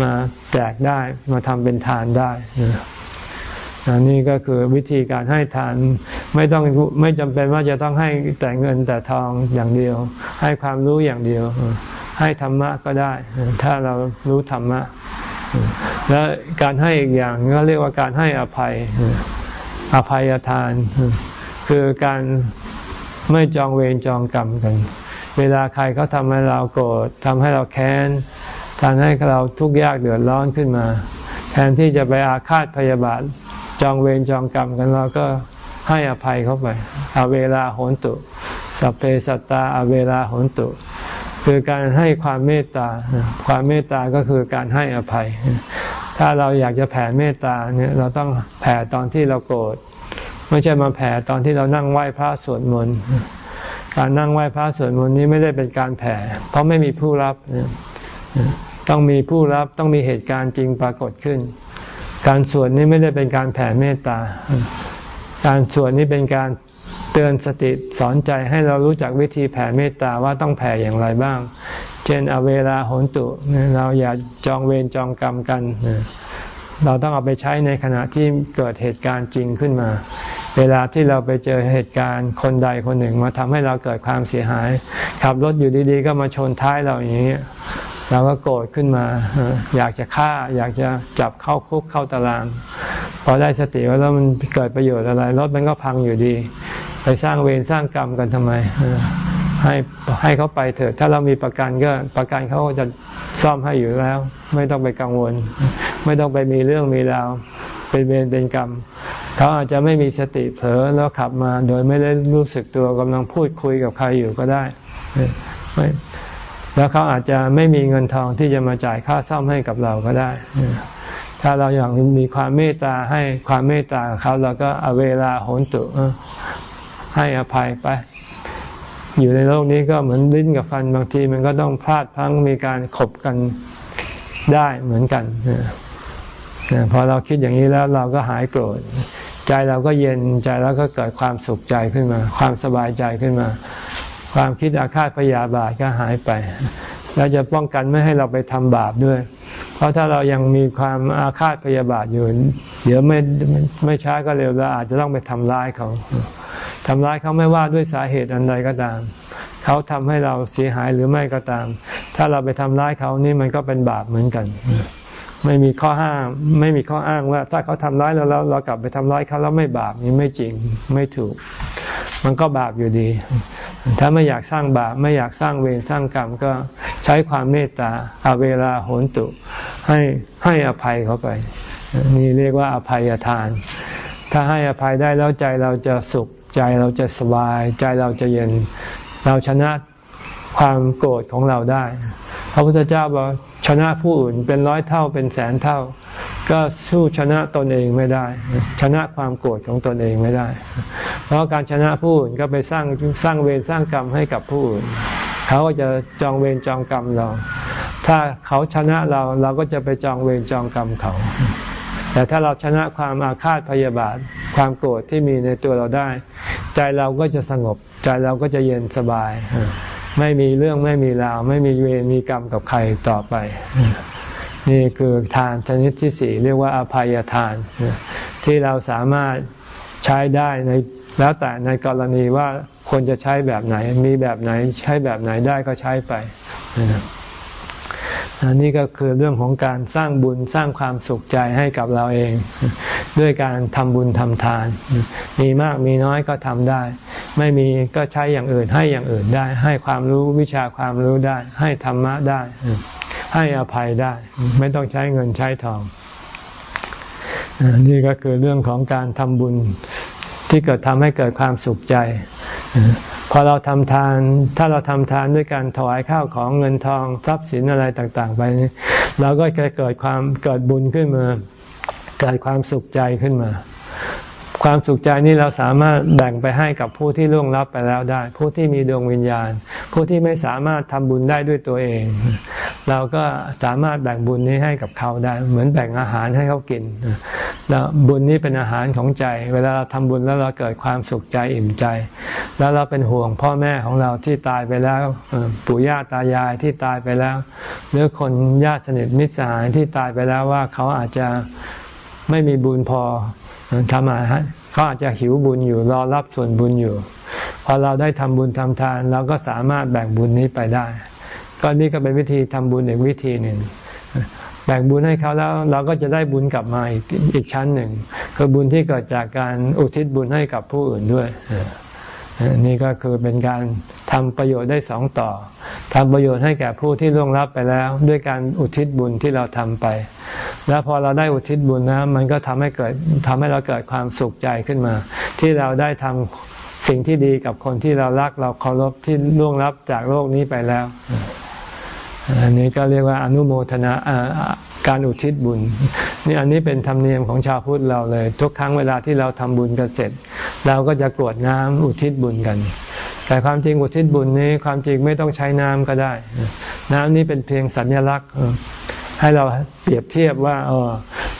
มาแจกได้มาทำเป็นทานได้อันนี้ก็คือวิธีการให้ทานไม่ต้องไม่จำเป็นว่าจะต้องให้แต่เงินแต่ทองอย่างเดียว ให้ความรู้อย่างเดียว ให้ธรรมะก็ได้ ถ้าเรารู้ธรรมะ และการให้อีกอย่างก็เรียกว่าการให้อภัยอภัยทาน คือการ ไม่จองเวรจองกรรมกัน เวลาใครเขาทำให้เราโกรธทำให้เราแค้นทำให้เราทุกข์ยากเดือดร้อนขึ้นมา แทนที่จะไปอาฆาตพยาบาทจองเวรจองกรรมกันเราก็ให้อภัยเขาไปอเวลาโหนตุ สัพเพสัตตาอเวลาโหนตุ คือการให้ความเมตตา ความเมตตาก็คือการให้อภัย ถ้าเราอยากจะแผ่เมตตาเนี่ยเราต้องแผ่ตอนที่เราโกรธ ไม่ใช่มาแผ่ตอนที่เรานั่งไหว้พระสวดมนต์การนั่งไหว้พระสวดมนต์นี้ไม่ได้เป็นการแผ่ เพราะไม่มีผู้รับ ต้องมีผู้รับต้องมีเหตุการณ์จริงปรากฏขึ้น การสวดนี้ไม่ได้เป็นการแผ่เมตตา การสวดนี้เป็นการเตือนสติสอนใจให้เรารู้จักวิธีแผ่เมตตาว่าต้องแผ่อย่างไรบ้าง เช่น เอาเวลาโหนตุ เราอย่าจองเวรจองกรรมกัน เราต้องเอาไปใช้ในขณะที่เกิดเหตุการณ์จริงขึ้นมา เวลาที่เราไปเจอเหตุการณ์คนใดคนหนึ่งมาทำให้เราเกิดความเสียหาย ขับรถอยู่ดีๆ ก็มาชนท้ายเราอย่างนี้เราก็โกรธขึ้นมา อยากจะฆ่า อยากจะจับเข้าคุกเข้าตาราง พอได้สติว่าแล้วมันเกิดประโยชน์อะไร รถมันก็พังอยู่ดี ไปสร้างเวรสร้างกรรมกันทำไม ให้ให้เขาไปเถิด ถ้าเรามีประกันก็ประกันเขาจะซ่อมให้อยู่แล้ว ไม่ต้องไปกังวล ไม่ต้องไปมีเรื่องมีราวเป็นเวรเป็นกรรม เขาอาจจะไม่มีสติเผลอแล้วขับมา โดยไม่ได้รู้สึกตัวกำลังพูดคุยกับใครอยู่ก็ได้แล้วเขาอาจจะไม่มีเงินทองที่จะมาจ่ายค่าซ่อมให้กับเราก็ได้ ถ้าเราอยากมีความเมตตาให้ความเมตตากับเขาเราก็เอาเวลาโหนตุให้อภัยไป อยู่ในโลกนี้ก็เหมือนลิ้นกับฟันบางทีมันก็ต้องพลาดพังมีการขบกันได้เหมือนกันพอเราคิดอย่างนี้แล้วเราก็หายโกรธ ใจเราก็เย็นใจแล้วก็เกิดความสุขใจขึ้นมา ความสบายใจขึ้นมา ความคิดอาฆาตพยาบาทก็หายไปแล้วจะป้องกันไม่ให้เราไปทำบาปด้วย เพราะถ้าเรายังมีความอาฆาตพยาบาทอยู่ เดี๋ยวไม่ไม่ช้าก็เร็วเราอาจจะต้องไปทำร้ายเขาทำร้ายเขาไม่ว่าด้วยสาเหตุอันใดก็ตาม เขาทำให้เราเสียหายหรือไม่ก็ตาม ถ้าเราไปทำร้ายเขานี่มันก็เป็นบาปเหมือนกัน ไม่มีข้อห้ามไม่มีข้ออ้างว่า ถ้าเขาทำร้ายเราแล้วเรากลับไปทำร้ายเขาแล้วไม่บาปนี่ไม่จริงไม่ถูก มันก็บาปอยู่ดี ถ้าไม่อยากสร้างบาปไม่อยากสร้างเวรสร้างกรรมก็ใช้ความเมตตาอาเวลาโหนตุ ให้ให้อภัยเขาไป นี่เรียกว่าอภัยทาน ถ้าให้อภัยได้แล้วใจเราจะสุขใจเราจะสบาย ใจเราจะเย็นเราชนะความโกรธของเราได้ พระพุทธเจ้าบอก ชนะผู้อื่นเป็นร้อยเท่าเป็นแสนเท่า ก็สู้ชนะตนเองไม่ได้ ชนะความโกรธของตนเองไม่ได้ เพราะการชนะผู้อื่นก็ไปสร้างสร้างเวรสร้างกรรมให้กับผู้อื่นเขาก็จะจองเวรจองกรรมเรา ถ้าเขาชนะเราเราก็จะไปจองเวรจองกรรมเขา แต่ถ้าเราชนะความอาฆาตพยาบาท ความโกรธที่มีในตัวเราได้ ใจเราก็จะสงบ ใจเราก็จะเย็นสบาย ไม่มีเรื่องไม่มีราว ไม่มีเวรมีกรรมกับใครต่อไป นี่คือทานชนิดที่สี่เรียกว่าอภัยทาน ที่เราสามารถใช้ได้ในแล้วแต่ในกรณีว่าควรจะใช้แบบไหน มีแบบไหนใช้แบบไหนได้ก็ใช้ไปอันนี้ก็คือเรื่องของการสร้างบุญสร้างความสุขใจให้กับเราเอง ด้วยการทำบุญทำทาน มีมากมีน้อยก็ทำได้ ไม่มีก็ใช้อย่างอื่นให้อย่างอื่นได้ ให้ความรู้วิชาความรู้ได้ ให้ธรรมะได้ ให้อภัยได้ ไม่ต้องใช้เงินใช้ทอง นี่ก็คือเรื่องของการทำบุญที่เกิดทำให้เกิดความสุขใจ พอเราทำทาน ถ้าเราทำทานด้วยการถวายข้าวของเงินทองทรัพย์สินอะไรต่าง ๆ ไปเราก็จะเกิดความเกิดบุญขึ้นมา เกิดความสุขใจขึ้นมา ความสุขใจนี้เราสามารถแบ่งไปให้กับผู้ที่ล่วงลับไปแล้วได้ ผู้ที่มีดวงวิญญาณ ผู้ที่ไม่สามารถทำบุญได้ด้วยตัวเอง เราก็สามารถแบ่งบุญนี้ให้กับเขาได้ เหมือนแบ่งอาหารให้เขากินแล้วบุญนี้เป็นอาหารของใจ เวลาเราทำบุญแล้วเราเกิดความสุขใจอิ่มใจ แล้วเราเป็นห่วงพ่อแม่ของเราที่ตายไปแล้วปู่ย่าตายายที่ตายไปแล้ว หรือคนญาติสนิทมิตรสหายที่ตายไปแล้วว่าเขาอาจจะ ไม่มีบุญพอทำอาหารเขาอาจจะหิวบุญอยู่รอรับส่วนบุญอยู่ พอเราได้ทำบุญทำทาน เราก็สามารถแบ่งบุญนี้ไปได้ ก็นี่ก็เป็นวิธีทำบุญอีกวิธีหนึ่งแบ่งบุญให้เขาแล้วเราก็จะได้บุญกลับมาอีกอีกชั้นหนึ่งคือบุญที่เกิดจากการอุทิศบุญให้กับผู้อื่นด้วยนี่ก็คือเป็นการทำประโยชน์ได้สองต่อทำประโยชน์ให้แก่ผู้ที่ล่วงลับไปแล้ว ด้วยการอุทิศบุญที่เราทำไป แล้วพอเราได้อุทิศบุญนะ มันก็ทำให้เกิดทำให้เราเกิดความสุขใจขึ้นมา ที่เราได้ทำสิ่งที่ดีกับคนที่เรารักเราเคารพที่ล่วงลับจากโลกนี้ไปแล้ว อันนี้ก็เรียกว่าอนุโมทนาการอุทิศบุญนี่อันนี้เป็นธรรมเนียมของชาวพุทธเราเลย ทุกครั้งเวลาที่เราทำบุญกันเสร็จ เราก็จะกรวดน้ำอุทิศบุญกัน แต่ความจริงอุทิศบุญนี้ความจริงไม่ต้องใช้น้ำก็ได้ น้ำนี้เป็นเพียงสัญลักษณ์ ให้เราเปรียบเทียบว่าเออ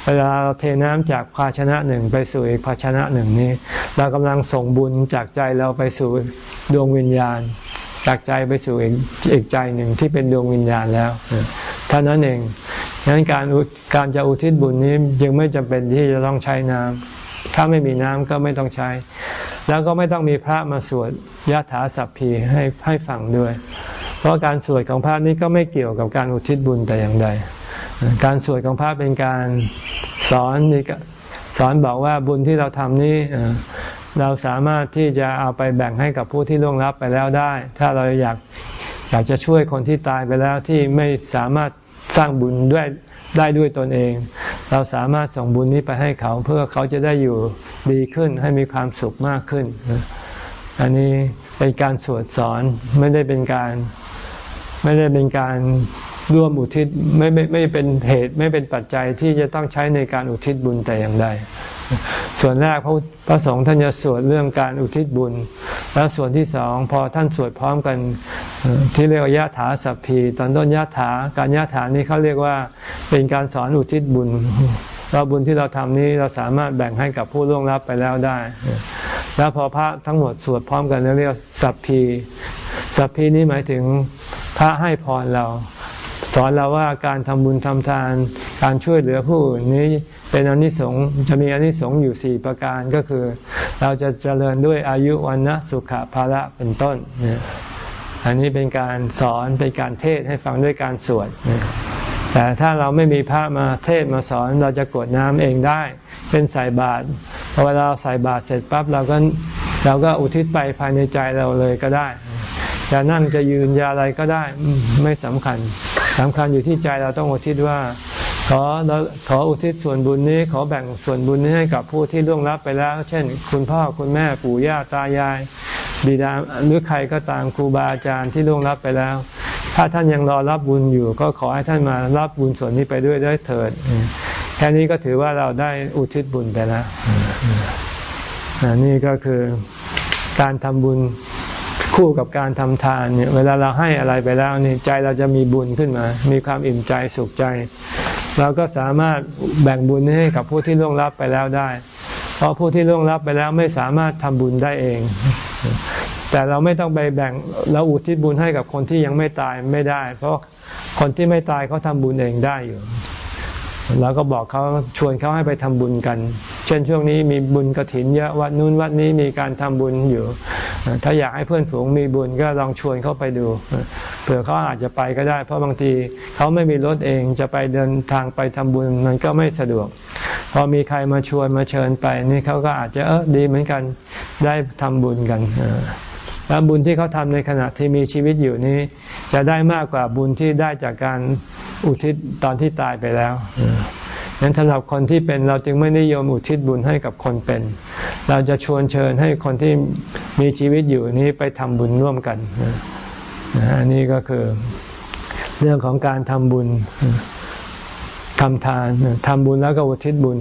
เวลาเราเทน้ำจากภาชนะหนึ่งไปสู่อีกภาชนะหนึ่งนี้ เรากำลังส่งบุญจากใจเราไปสู่ดวงวิญญาณ จากใจไปสู่อีกใจหนึ่งที่เป็นดวงวิญญาณแล้วเท่านั้นเองดังนั้นการการจะอุทิศบุญนี้ยังไม่จำเป็นที่จะต้องใช้น้ำถ้าไม่มีน้ำก็ไม่ต้องใช้ แล้วก็ไม่ต้องมีพระมาสวดยะถาสัพพีให้ให้ฟังด้วย เพราะการสวดของพระนี้ก็ไม่เกี่ยวกับการอุทิศบุญแต่อย่างใด การสวดของพระเป็นการสอนมีสอนบอกว่าบุญที่เราทำนี้เราสามารถที่จะเอาไปแบ่งให้กับผู้ที่ล่วงลับไปแล้วได้ ถ้าเราอยากอยากจะช่วยคนที่ตายไปแล้วที่ไม่สามารถสร้างบุญด้วยได้ด้วยตนเอง เราสามารถส่งบุญนี้ไปให้เขาเพื่อเขาจะได้อยู่ดีขึ้นให้มีความสุขมากขึ้น อันนี้ เป็นการสวดสอนไม่ได้เป็นการไม่ได้เป็นการร่วมอุทิศไม่ไม่ไม่เป็นเหตุไม่เป็นปัจจัยที่จะต้องใช้ในการอุทิศบุญแต่อย่างใด ส่วนแรกพระพระสงฆ์ท่านจะสวดเรื่องการอุทิศบุญ แล้วส่วนที่สองพอท่านสวดพร้อมกันที่เรียกว่ายะถาสัพพี ตอนต้นยะถาการยะถานี้เขาเรียกว่าเป็นการสอนอุทิศบุญ เราบุญที่เราทำนี้เราสามารถแบ่งให้กับผู้ล่วงลับไปแล้วได้ แล้วพอพระทั้งหมดสวดพร้อมกันเรียกสัพพีสัพพีนี้หมายถึงพระให้พรเรา สอนเราว่าการทำบุญทำทาน การช่วยเหลือผู้อื่นนี้เป็นอนิสงส์จะมีอนิสงส์อยู่สี่ประการก็คือ เราจะเจริญด้วยอายุวันนะสุขภาระเป็นต้น อันนี้เป็นการสอนเป็นการเทศให้ฟังด้วยการสวด แต่ถ้าเราไม่มีพระมาเทศมาสอนเราจะกดน้ำเองได้ เป็นใส่บาตรพอเวลาใส่บาตรเสร็จปั๊บเราก็เราก็อุทิศไปภายในใจเราเลยก็ได้จะนั่งจะยืนจะอะไรก็ได้ไม่สำคัญสำคัญอยู่ที่ใจเราต้องอุทิศว่า ขอเราขออุทิศส่วนบุญนี้ ขอแบ่งส่วนบุญนี้ให้กับผู้ที่ล่วงลับไปแล้ว เช่น คุณพ่อคุณแม่ปู่ย่าตายายบิดาหรือใครก็ตามครูบาอาจารย์ที่ล่วงลับไปแล้ว ถ้าท่านยังรอรับบุญอยู่ ก็ขอให้ท่านมารับบุญส่วนนี้ไปด้วยด้วยเถิด แค่นี้ก็ถือว่าเราได้อุทิศบุญไปแล้วนี่ก็คือการทำบุญคู่กับการทำทานเนี่ยเวลาเราให้อะไรไปแล้วนี่ใจเราจะมีบุญขึ้นมา มีความอิ่มใจสุขใจ เราก็สามารถแบ่งบุญให้กับผู้ที่ล่วงลับไปแล้วได้ เพราะผู้ที่ล่วงลับไปแล้วไม่สามารถทำบุญได้เอง แต่เราไม่ต้องไปแบ่งเราอุทิศบุญให้กับคนที่ยังไม่ตายไม่ได้ เพราะคนที่ไม่ตายเขาทำบุญเองได้อยู่เราก็บอกเขาชวนเขาให้ไปทำบุญกัน เช่นช่วงนี้มีบุญกระถินเยอะวัดนู้นวัดนี้มีการทำบุญอยู่ ถ้าอยากให้เพื่อนฝูงมีบุญก็ลองชวนเขาไปดู เผื่อเขาอาจจะไปก็ได้ เพราะบางทีเขาไม่มีรถเองจะไปเดินทางไปทำบุญมันก็ไม่สะดวก พอมีใครมาชวนมาเชิญไปนี่เขาก็อาจจะเออดีเหมือนกันได้ทำบุญกัน แล้วบุญที่เขาทำในขณะที่มีชีวิตอยู่นี้ จะได้มากกว่าบุญที่ได้จากการอุทิศตอนที่ตายไปแล้วนั้นสำหรับคนที่เป็นเราจึงไม่นิยมอุทิศบุญให้กับคนเป็น เราจะชวนเชิญให้คนที่มีชีวิตอยู่นี้ไปทำบุญร่วมกันอันนี้ก็คือเรื่องของการทำบุญทำทานทำบุญแล้วก็อุทิศบุญ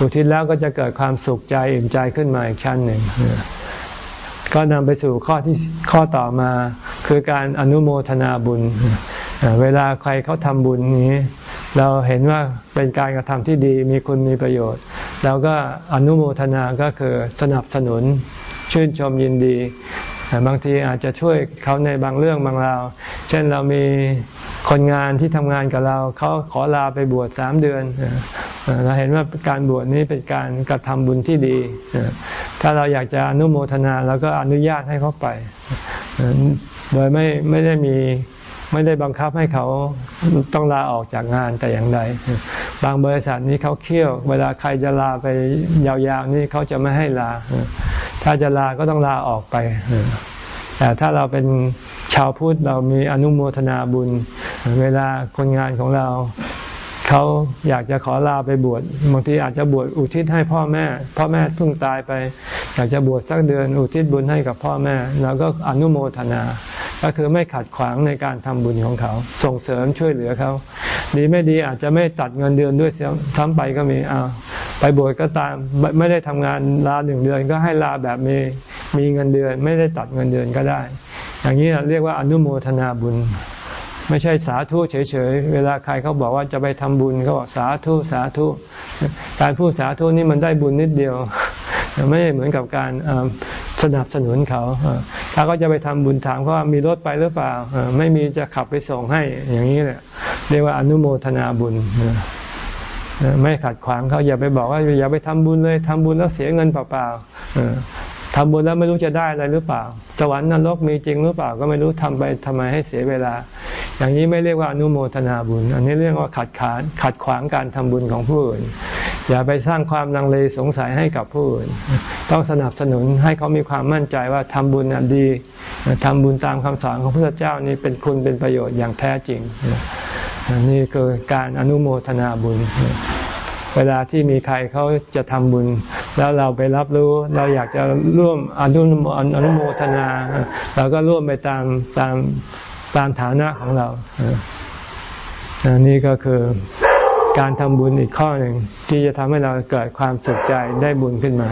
อุทิศแล้วก็จะเกิดความสุขใจอิ่มใจขึ้นมาอีกชั้นหนึ่ง ก็นำไปสู่ข้อที่ข้อต่อมา คือการอนุโมทนาบุญ เวลาใครเขาทำบุญนี้ เราเห็นว่าเป็นการกระทำที่ดีมีคุณมีประโยชน์เราก็อนุโมทนาก็คือสนับสนุนชื่นชมยินดีบางทีอาจจะช่วยเขาในบางเรื่องบางราว เช่นเรามีคนงานที่ทำงานกับเรา เขาขอลาไปบวชสามเดือน เราเห็นว่าการบวชนี้เป็นการกระทำบุญที่ดี ถ้าเราอยากจะอนุโมทนาเราก็อนุญาตให้เขาไป โดยไม่ไม่ได้มีไม่ได้บังคับให้เขาต้องลาออกจากงานแต่อย่างใด บางบริษัทนี้เขาเคี่ยว เวลาใครจะลาไปยาวๆนี่เขาจะไม่ให้ลา ถ้าจะลาก็ต้องลาออกไปแต่ถ้าเราเป็นชาวพุทธเรามีอนุโมทนาบุญ เวลาคนงานของเรา เขาอยากจะขอลาไปบวชบางทีอาจจะบวชอุทิศให้พ่อแม่ พ่อแม่เพิ่งตายไป อยากจะบวชสักเดือนอุทิศบุญให้กับพ่อแม่เราก็อนุโมทนา ก็คือไม่ขัดขวางในการทำบุญของเขา ส่งเสริมช่วยเหลือเขา ดีไม่ดีอาจจะไม่ตัดเงินเดือนด้วยเสียทำไปก็มีอ้าวไปบวชก็ตามไม่ได้ทำงานลาหนึ่งเดือน ก็ให้ลาแบบมีมีเงินเดือน ไม่ได้ตัดเงินเดือนก็ได้ อย่างนี้เรียกว่าอนุโมทนาบุญ ไม่ใช่สาธุเฉยๆ เวลาใครเขาบอกว่าจะไปทำบุญเขาบอกสาธุสาธุการพูดสาธุนี่มันได้บุญนิดเดียว ไม่เหมือนกับการสนับสนุนเขา ถ้าเขาจะไปทำบุญถามเขาว่ามีรถไปหรือเปล่า ไม่มีจะขับไปส่งให้อย่างนี้แหละเรียกว่าอนุโมทนาบุญไม่ขัดขวางเขาอย่าไปบอกว่าอย่าไปทำบุญเลยทำบุญแล้วเสียเงินเปล่าๆ ทำบุญแล้วไม่รู้จะได้อะไรหรือเปล่า สวรรค์นรกมีจริงหรือเปล่าก็ไม่รู้ทำไปทำไมให้เสียเวลา อย่างนี้ไม่เรียกว่าอนุโมทนาบุญ อันนี้เรียกว่าขัดขานขัดขวางการทำบุญของผู้อื่น อย่าไปสร้างความลังเลสงสัยให้กับผู้อื่น ต้องสนับสนุนให้เขามีความมั่นใจว่าทำบุญดีทำบุญตามคำสอนของพระเจ้านี่เป็นคุณเป็นประโยชน์อย่างแท้จริงนี่คือการอนุโมทนาบุญ เวลาที่มีใครเขาจะทำบุญ แล้วเราไปรับรู้เราอยากจะร่วมอนุอนุโมทนาเราก็ร่วมไปตามตามตามฐานะของเราอันี่ก็คือการทำบุญอีกข้อหนึ่งที่จะทำให้เราเกิดความสุขใจได้บุญขึ้นมา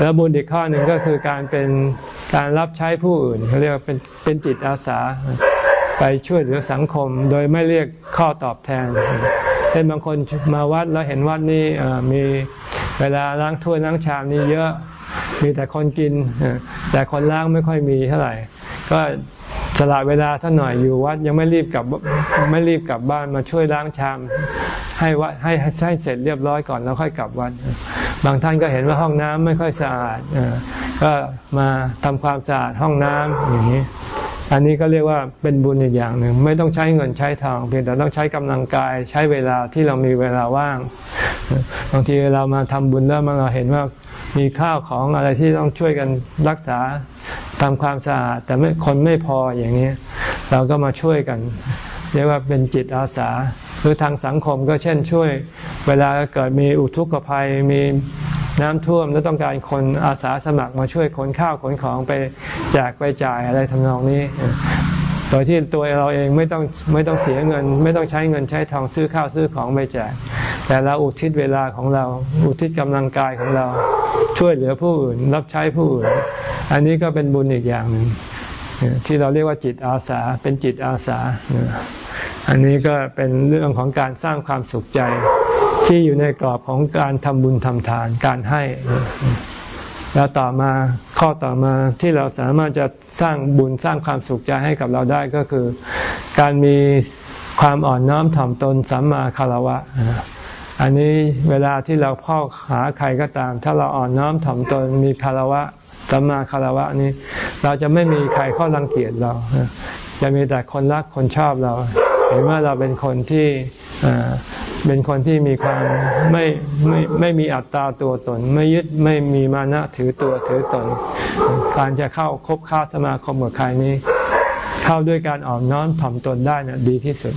แล้วบุญอีกข้อหนึ่งก็คือการเป็นการรับใช้ผู้อื่นเขาเรียกว่าเป็นเป็นจิตอาสาไปช่วยเหลือสังคม โดยไม่เรียกข้อตอบแทน ช่นบางคนมาวัดแล้วเห็นวัดนี้มีเวลาล้างถ้วยล้างชามนี่เยอะมีแต่คนกิน แต่คนล้างไม่ค่อยมีเท่าไหร่ ก็สละเวลาท่านหน่อยอยู่วัดยังไม่รีบกลับไม่รีบกลับบ้านมาช่วยล้างชาม ให้วัดให้ให้เสร็จเรียบร้อยก่อนแล้วค่อยกลับวัด บางท่านก็เห็นว่าห้องน้ำไม่ค่อยสะอาดก็มาทำความสะอาดห้องน้ำอย่างนี้ อันนี้ก็เรียกว่าเป็นบุญอีกอย่างหนึ่งไม่ต้องใช้เงินใช้ทองเพียงแต่ต้องใช้กำลังกายใช้เวลาที่เรามีเวลาว่าง บางทีเรามาทำบุญแล้วมันเราเห็นว่ามีข้าวของอะไรที่ต้องช่วยกันรักษาทำความสะอาดแต่ไม่คนไม่พออย่างนี้เราก็มาช่วยกัน เรียกว่าเป็นจิตอาสา หรือทางสังคมก็เช่นช่วย เวลาเกิดมีอุทกภัยมี น้ำท่วมแล้วต้องการคนอาสาสมัครมาช่วยขนข้าวขนของไปแจกไปจ่ายอะไรทำนองนี้โดยที่ตัวเราเองไม่ต้องไม่ต้องเสียเงิน ไม่ต้องใช้เงินใช้ทองซื้อข้าวซื้อของไปแจก แต่เราอุทิศเวลาของเรา อุทิศกำลังกายของเราช่วยเหลือผู้อื่น รับใช้ผู้อื่น อันนี้ก็เป็นบุญอีกอย่างหนึ่งที่เราเรียกว่าจิตอาสาเป็นจิตอาสา อันนี้ก็เป็นเรื่องของการสร้างความสุขใจ ที่อยู่ในกรอบของการทำบุญทำทานการให้ แล้วต่อมาข้อต่อมาที่เราสามารถจะสร้างบุญสร้างความสุขใจให้กับเราได้ก็คือ การมีความอ่อนน้อมถ่อมตนสัมมาคารวะ อันนี้เวลาที่เราพ่อหาใครก็ตาม ถ้าเราอ่อนน้อมถ่อมตนมีคารวะสัมมาคารวะนี้ เราจะไม่มีใครข้อรังเกียจเรา จะมีแต่คนรักคนชอบเรา เห็นว่าเราเป็นคนที่ เป็นคนที่มีความไม่ไม่ไม่มีอัตตาตัวตน ไม่ยึดไม่มีมานะถือตัวถือตน การจะเข้าคบค้าสมาคมกับใครนี้ เข้าด้วยการอ่อนน้อมถ่อมตนได้นะดีที่สุด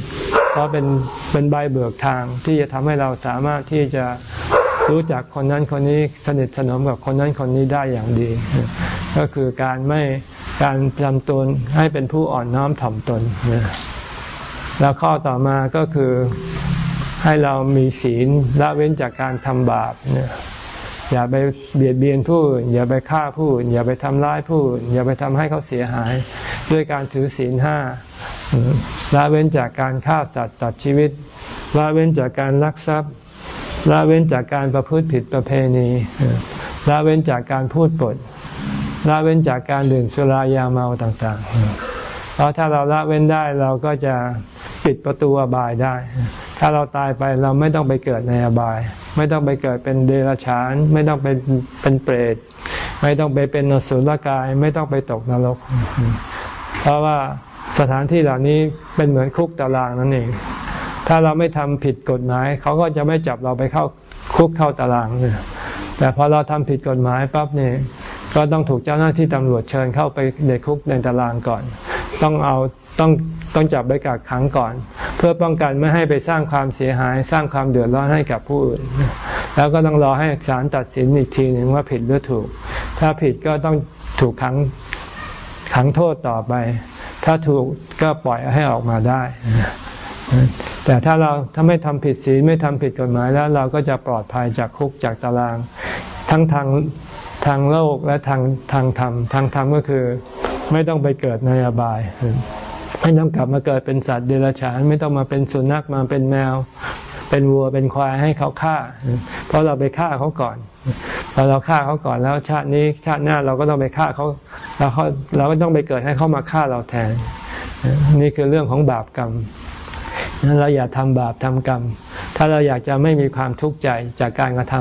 เพราะเป็นเป็นใบเบิกทางที่จะทำให้เราสามารถที่จะรู้จักคนนั้นคนนี้สนิทสนมกับคนนั้นคนนี้ได้อย่างดี ก็คือการไม่การทำตนให้เป็นผู้อ่อนน้อมถ่อมตน แล้วข้อต่อมาก็คือให้เรามีศีลละเว้นจากการทำบาปเนี่ยอย่าไปเบียดเบียนผู้อื่นอย่าไปฆ่าผู้อื่นอย่าไปทำร้ายผู้อื่นอย่าไปทำให้เขาเสียหาย ด้วยการถือศีลห้าละเว้นจากการฆ่าสัตว์ตัดชีวิตละเว้นจากการลักทรัพย์ละเว้นจากการประพฤติผิดประเพณีละเว้นจากการพูดปดละเว้นจากการดื่มสุรายาเมาต่างๆ เพราะถ้าเราละเว้นได้เราก็จะ ปิดประตูอบายได้ ถ้าเราตายไปเราไม่ต้องไปเกิดในอบาย ไม่ต้องไปเกิดเป็นเดรัจฉาน ไม่ต้องไปเป็นเปรต ไม่ต้องไปเป็นนสุลกาย ไม่ต้องไปตกนรก เพราะว่าสถานที่เหล่านี้เป็นเหมือนคุกตารางนั่นเอง ถ้าเราไม่ทำผิดกฎหมาย เขาก็จะไม่จับเราไปเข้าคุกเข้าตารางเนี่ยแต่พอเราทำผิดกฎหมายปั๊บเนี่ยก็ต้องถูกเจ้าหน้าที่ตำรวจเชิญเข้าไปในคุกในตารางก่อน ต้องเอา ต้องต้องจับไปกักขังก่อน เพื่อป้องกันไม่ให้ไปสร้างความเสียหาย สร้างความเดือดร้อนให้กับผู้อื่น แล้วก็ต้องรอให้ศาลตัดสินอีกทีหนึ่งว่าผิดหรือถูก ถ้าผิดก็ต้องถูกขังขังโทษต่อไป ถ้าถูกก็ปล่อยให้ออกมาได้แต่ถ้าเราถ้าไม่ทำผิดศีลไม่ทำผิดกฎหมายแล้วเราก็จะปลอดภัยจากคุกจากตาราง ทั้งทางทางโลกและทางทางธรรมทางธรรมก็คือ ไม่ต้องไปเกิดในอบาย ไม่ต้องกลับมาเกิดเป็นสัตว์เดรัจฉาน ไม่ต้องมาเป็นสุนัขมาเป็นแมว เป็นวัวเป็นควายให้เขาฆ่า เพราะเราไปฆ่าเขาก่อนพอเราฆ่าเขาก่อนแล้วชาตินี้ชาติหน้าเราก็ต้องไปฆ่าเขาแล้วเขาเราก็ต้องไปเกิดให้เขามาฆ่าเราแทน นี่คือเรื่องของบาปกรรมนั้นเราอย่าทำบาปทำกรรม ถ้าเราอยากจะไม่มีความทุกข์ใจจากการกระท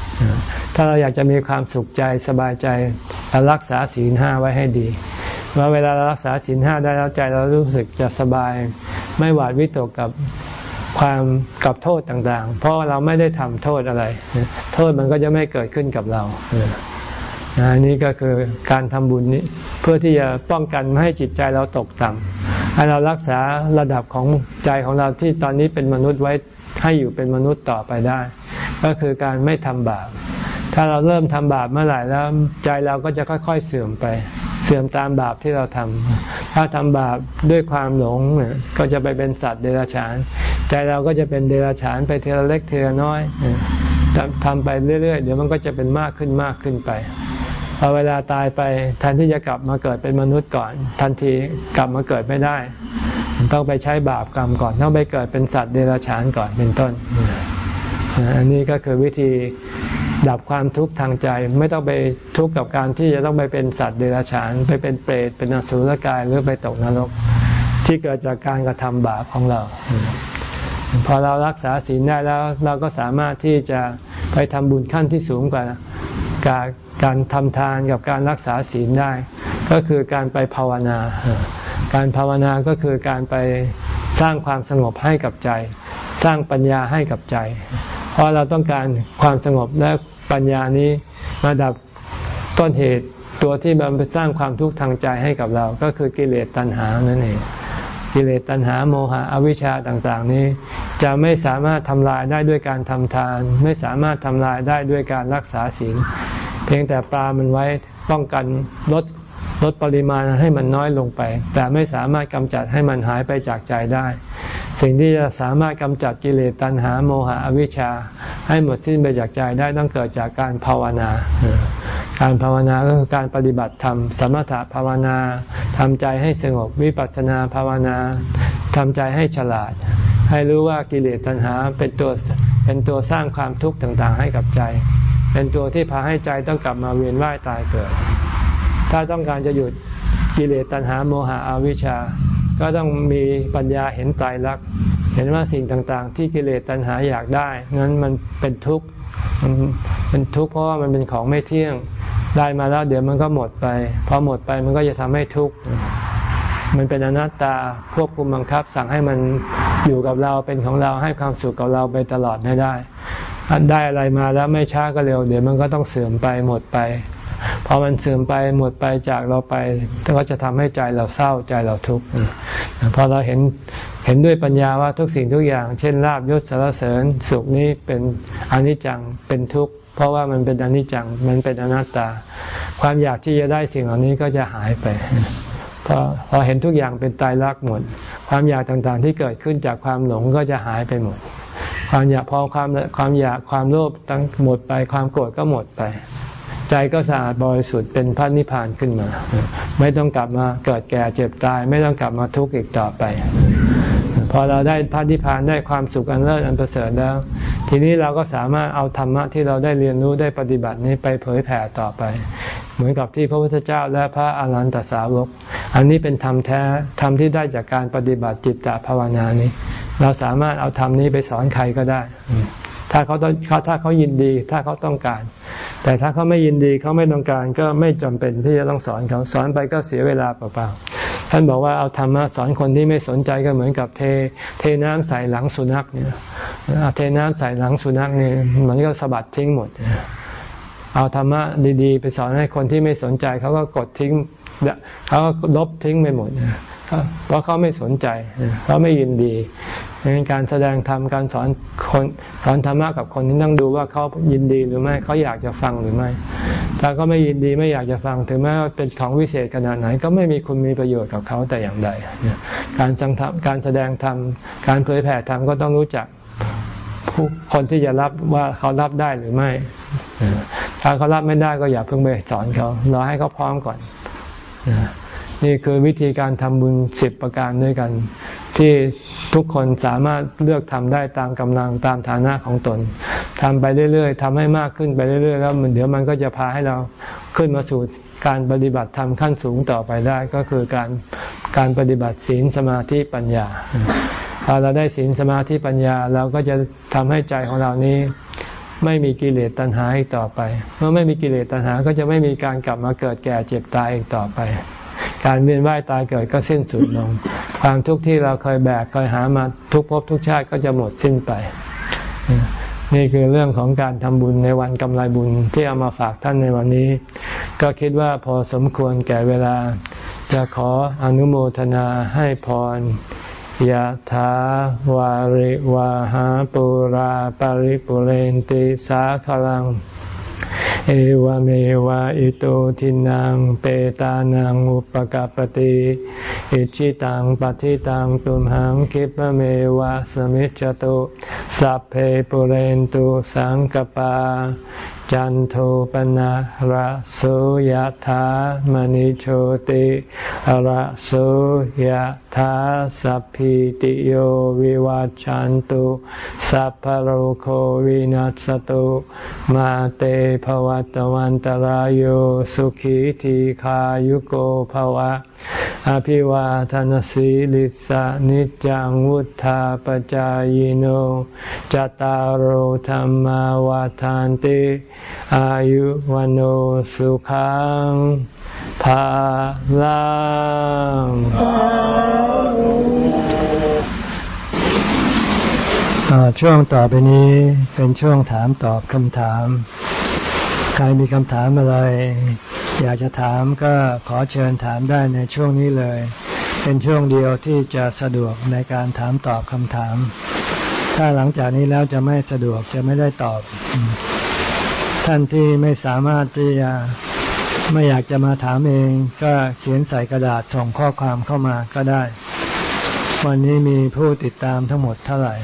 ำถ้าเราอยากจะมีความสุขใจสบายใจเรารักษาศีลห้าไว้ให้ดี เมื่อเวลาเรารักษาศีลห้าได้แล้วใจเรารู้สึกจะสบาย ไม่หวาดวิตกกับความกับโทษต่างๆ เพราะเราไม่ได้ทำโทษอะไร โทษมันก็จะไม่เกิดขึ้นกับเราอันนี้ก็คือการทำบุญนี้เพื่อที่จะป้องกันไม่ให้จิตใจเราตกต่ำให้เรารักษาระดับของใจของเราที่ตอนนี้เป็นมนุษย์ไว้ให้อยู่เป็นมนุษย์ต่อไปได้ ก็คือการไม่ทำบาป ถ้าเราเริ่มทำบาปเมื่อไหร่แล้วใจเราก็จะค่อย ๆ เสื่อมไป เสื่อมตามบาปที่เราทำถ้าทำบาปด้วยความหลงก็จะไปเป็นสัตว์เดรัจฉาน ใจเราก็จะเป็นเดรัจฉานไปเทละเล็กเทละน้อยทำไปเรื่อยๆ เดี๋ยวมันก็จะเป็นมากขึ้นมากขึ้นไปพอเวลาตายไปแทนที่จะกลับมาเกิดเป็นมนุษย์ก่อน ทันทีกลับมาเกิดไม่ได้ ต้องไปใช้บาปกรรมก่อน ต้องไปเกิดเป็นสัตว์เดรัจฉานก่อนเป็นต้นอันนี้ก็คือวิธี ดับความทุกข์ทางใจไม่ต้องไปทุกข์กับการที่จะต้องไปเป็นสัตว์เดรัจฉาน ไปเป็นเปรตเป็นอสุรกายหรือไปตกนรก ที่เกิดจากการกระทำบาปของเรา พอเรารักษาศีลได้แล้ว เราก็สามารถที่จะไปทำบุญขั้นที่สูงกว่าการการทำทานกับการรักษาศีลได้ ก็คือการไปภาวนา การภาวนาก็คือการไปสร้างความสงบให้กับใจ สร้างปัญญาให้กับใจ ราะเราต้องการความสงบและปัญญานี้มาดับต้นเหตุตัวที่มันไปสร้างความทุกข์ทางใจให้กับเรา ก็คือกิเลสตัณหานั่นเองกิเลสตัณหาโมหะอวิชชาต่างๆ นี้ จะไม่สามารถทำลายได้ด้วยการทำทาน ไม่สามารถทำลายได้ด้วยการรักษาศีลเพียงแต่ปลามันไว้ป้องกันลดลดปริมาณให้มันน้อยลงไป แต่ไม่สามารถกำจัดให้มันหายไปจากใจได้ สิ่งที่จะสามารถกำจัดกิเลสตัณหาโมหะอวิชชา ให้หมดสิ้นไปจากใจได้ต้องเกิดจากการภาวนา การภาวนาก็คือการปฏิบัติธรรมสมถะภาวนาทำใจให้สงบวิปัสสนาภาวนาทำใจให้ฉลาด ให้รู้ว่ากิเลสตัณหาเป็นตัวเป็นตัวสร้างความทุกข์ต่างๆ ให้กับใจ เป็นตัวที่พาให้ใจต้องกลับมาเวียนว่ายตายเกิด ถ้าต้องการจะหยุดกิเลสตัณหาโมหะอวิชชา ก็ต้องมีปัญญาเห็นตายรักเห็นว่าสิ่งต่างๆ ที่กิเลสตัณหาอยากได้ นั้นมันเป็นทุกข์มันเป็นทุกข์เพราะว่ามันเป็นของไม่เที่ยงได้มาแล้วเดี๋ยวมันก็หมดไปพอหมดไปมันก็จะทำให้ทุกข์มันเป็นอนัตตาควบคุมบังคับ สั่งให้มันอยู่กับเราเป็นของเราให้ความสุขกับเราไปตลอดไม่ได้ได้อะไรมาแล้วไม่ช้าก็เร็ว เดี๋ยวมันก็ต้องเสื่อมไปหมดไป พอมันเสื่อมไปหมดไปจากเราไปก็จะทำให้ใจเราเศร้าใจเราทุกข์พอเราเห็นเห็นด้วยปัญญาว่าทุกสิ่งทุกอย่าง เช่นลาบยศสารเสริญสุขนี้เป็นอนิจจังเป็นทุกข์เพราะว่ามันเป็นอนิจจังมันเป็นอนัตตา ความอยากที่จะได้สิ่งเหล่านี้ก็จะหายไปพอพอเห็นทุกอย่างเป็นตายรักหมด ความอยากต่างๆที่เกิดขึ้นจากความหลงก็จะหายไปหมด ความอยากพอความความอยากความโลภตั้งหมดไป ความโกรธก็หมดไป ใจก็สะอาดบริสุทธิ์เป็นพระนิพพานขึ้นมา ไม่ต้องกลับมาเกิดแก่เจ็บตาย ไม่ต้องกลับมาทุกข์อีกต่อไป พอเราได้พระนิพพานได้ความสุขอันเลิศอันประเสริฐแล้ว ทีนี้เราก็สามารถเอาธรรมะที่เราได้เรียนรู้ได้ปฏิบัตินี้ไปเผยแผ่ต่อไป เหมือนกับที่พระพุทธเจ้าและพระอรหันตสาวก อันนี้เป็นธรรมแท้ธรรมที่ได้จากการปฏิบัติจิตตภาวนานี้ เราสามารถเอาธรรมนี้ไปสอนใครก็ได้ถ้าเขาถ้าเขายินดีถ้าเขาต้องการ แต่ถ้าเขาไม่ยินดีเขาไม่ต้องการก็ไม่จำเป็นที่จะต้องสอนเขาสอนไปก็เสียเวลาเปล่าๆท่านบอกว่าเอาธรรมะสอนคนที่ไม่สนใจก็เหมือนกับเท เทน้ำใส่หลังสุนัขเนี่ยเทน้ำใส่หลังสุนัขเนี่ยมันก็สะบัดทิ้งหมด เอาธรรมะดีๆ ไปสอนให้คนที่ไม่สนใจเขาก็กดทิ้งเขาก็ลบทิ้งไปหมดเพราะเขาไม่สนใจเขาไม่ยินดี ดังนั้นการแสดงธรรมการสอนคนสอนธรรมะกับคนที่ต้องดูว่าเขายินดีหรือไม่เขาอยากจะฟังหรือไม่ ถ้าเขาไม่ยินดีไม่อยากจะฟังถึงแม้ว่าเป็นของวิเศษขนาดไหน ก็ไม่มีคุณมีประโยชน์กับเขาแต่อย่างใด การจังทการแสดงธรรมการเผยแผ่ธรรมก็ต้องรู้จักผู้คนที่จะรับว่าเขารับได้หรือไม่ ถ้าเขารับไม่ได้ก็อย่าเพิ่งไปสอนเขารอให้เขาพร้อมก่อน นี่คือวิธีการทำบุญสิบประการด้วยกัน ที่ทุกคนสามารถเลือกทำได้ตามกำลังตามฐานะของตนทำไปเรื่อยๆทำให้มากขึ้นไปเรื่อยๆแล้วมันเดี๋ยวมันก็จะพาให้เราขึ้นมาสู่การปฏิบัติธรรมขั้นสูงต่อไปได้ก็คือการการปฏิบัติศีลสมาธิปัญญาพอเราได้ศีลสมาธิปัญญาเราก็จะทำให้ใจของเรานี้ไม่มีกิเลสตัณหาอีกต่อไป เมื่อไม่มีกิเลสตัณหาก็จะไม่มีการกลับมาเกิดแก่เจ็บตายอีกต่อไป การเวียนว่ายตายเกิดก็สิ้นสุดลง ความทุกข์ที่เราเคยแบกเคยหามาทุกภพทุกชาติก็จะหมดสิ้นไป นี่คือเรื่องของการทำบุญในวันกำไรบุญที่เอามาฝากท่านในวันนี้ ก็คิดว่าพอสมควรแก่เวลา จะขออนุโมทนาให้พรยะถาวาริวาหาปุราปาริปุเรนติสาคลัง เอวเมวะอิโตทินังเปตานังอุปกปติอิจฉิตังปัตถิตังตุมหัง ขิปปะเมวะ สะมิชฌะตุสัพเพปูเรนตุสังกัปปา จันโทปัณณะระโสยะถา มะณิโชติระโสยะถาสัพพีติโยวิวัชชันตุสัพพะโรโควินัสสะตุมาเต ภะวัตวันตะราโยสุขีทีขายุโกภวะ อภิวาทานสีลิสานิจังวุธาปจายโนจตารโหธรรมวาทานติอายุวันโอสุขังภาลังช่วงต่อไปนี้เป็นช่วงถามตอบคำถาม ใครมีคำถามอะไร อยากจะถามก็ขอเชิญถามได้ในช่วงนี้เลย เป็นช่วงเดียวที่จะสะดวกในการถามตอบคำถาม ถ้าหลังจากนี้แล้วจะไม่สะดวกจะไม่ได้ตอบ ท่านที่ไม่สามารถที่จะไม่อยากจะมาถามเอง ก็เขียนใส่กระดาษส่งข้อความเข้ามาก็ได้ วันนี้มีผู้ติดตามทั้งหมดเท่าไหร่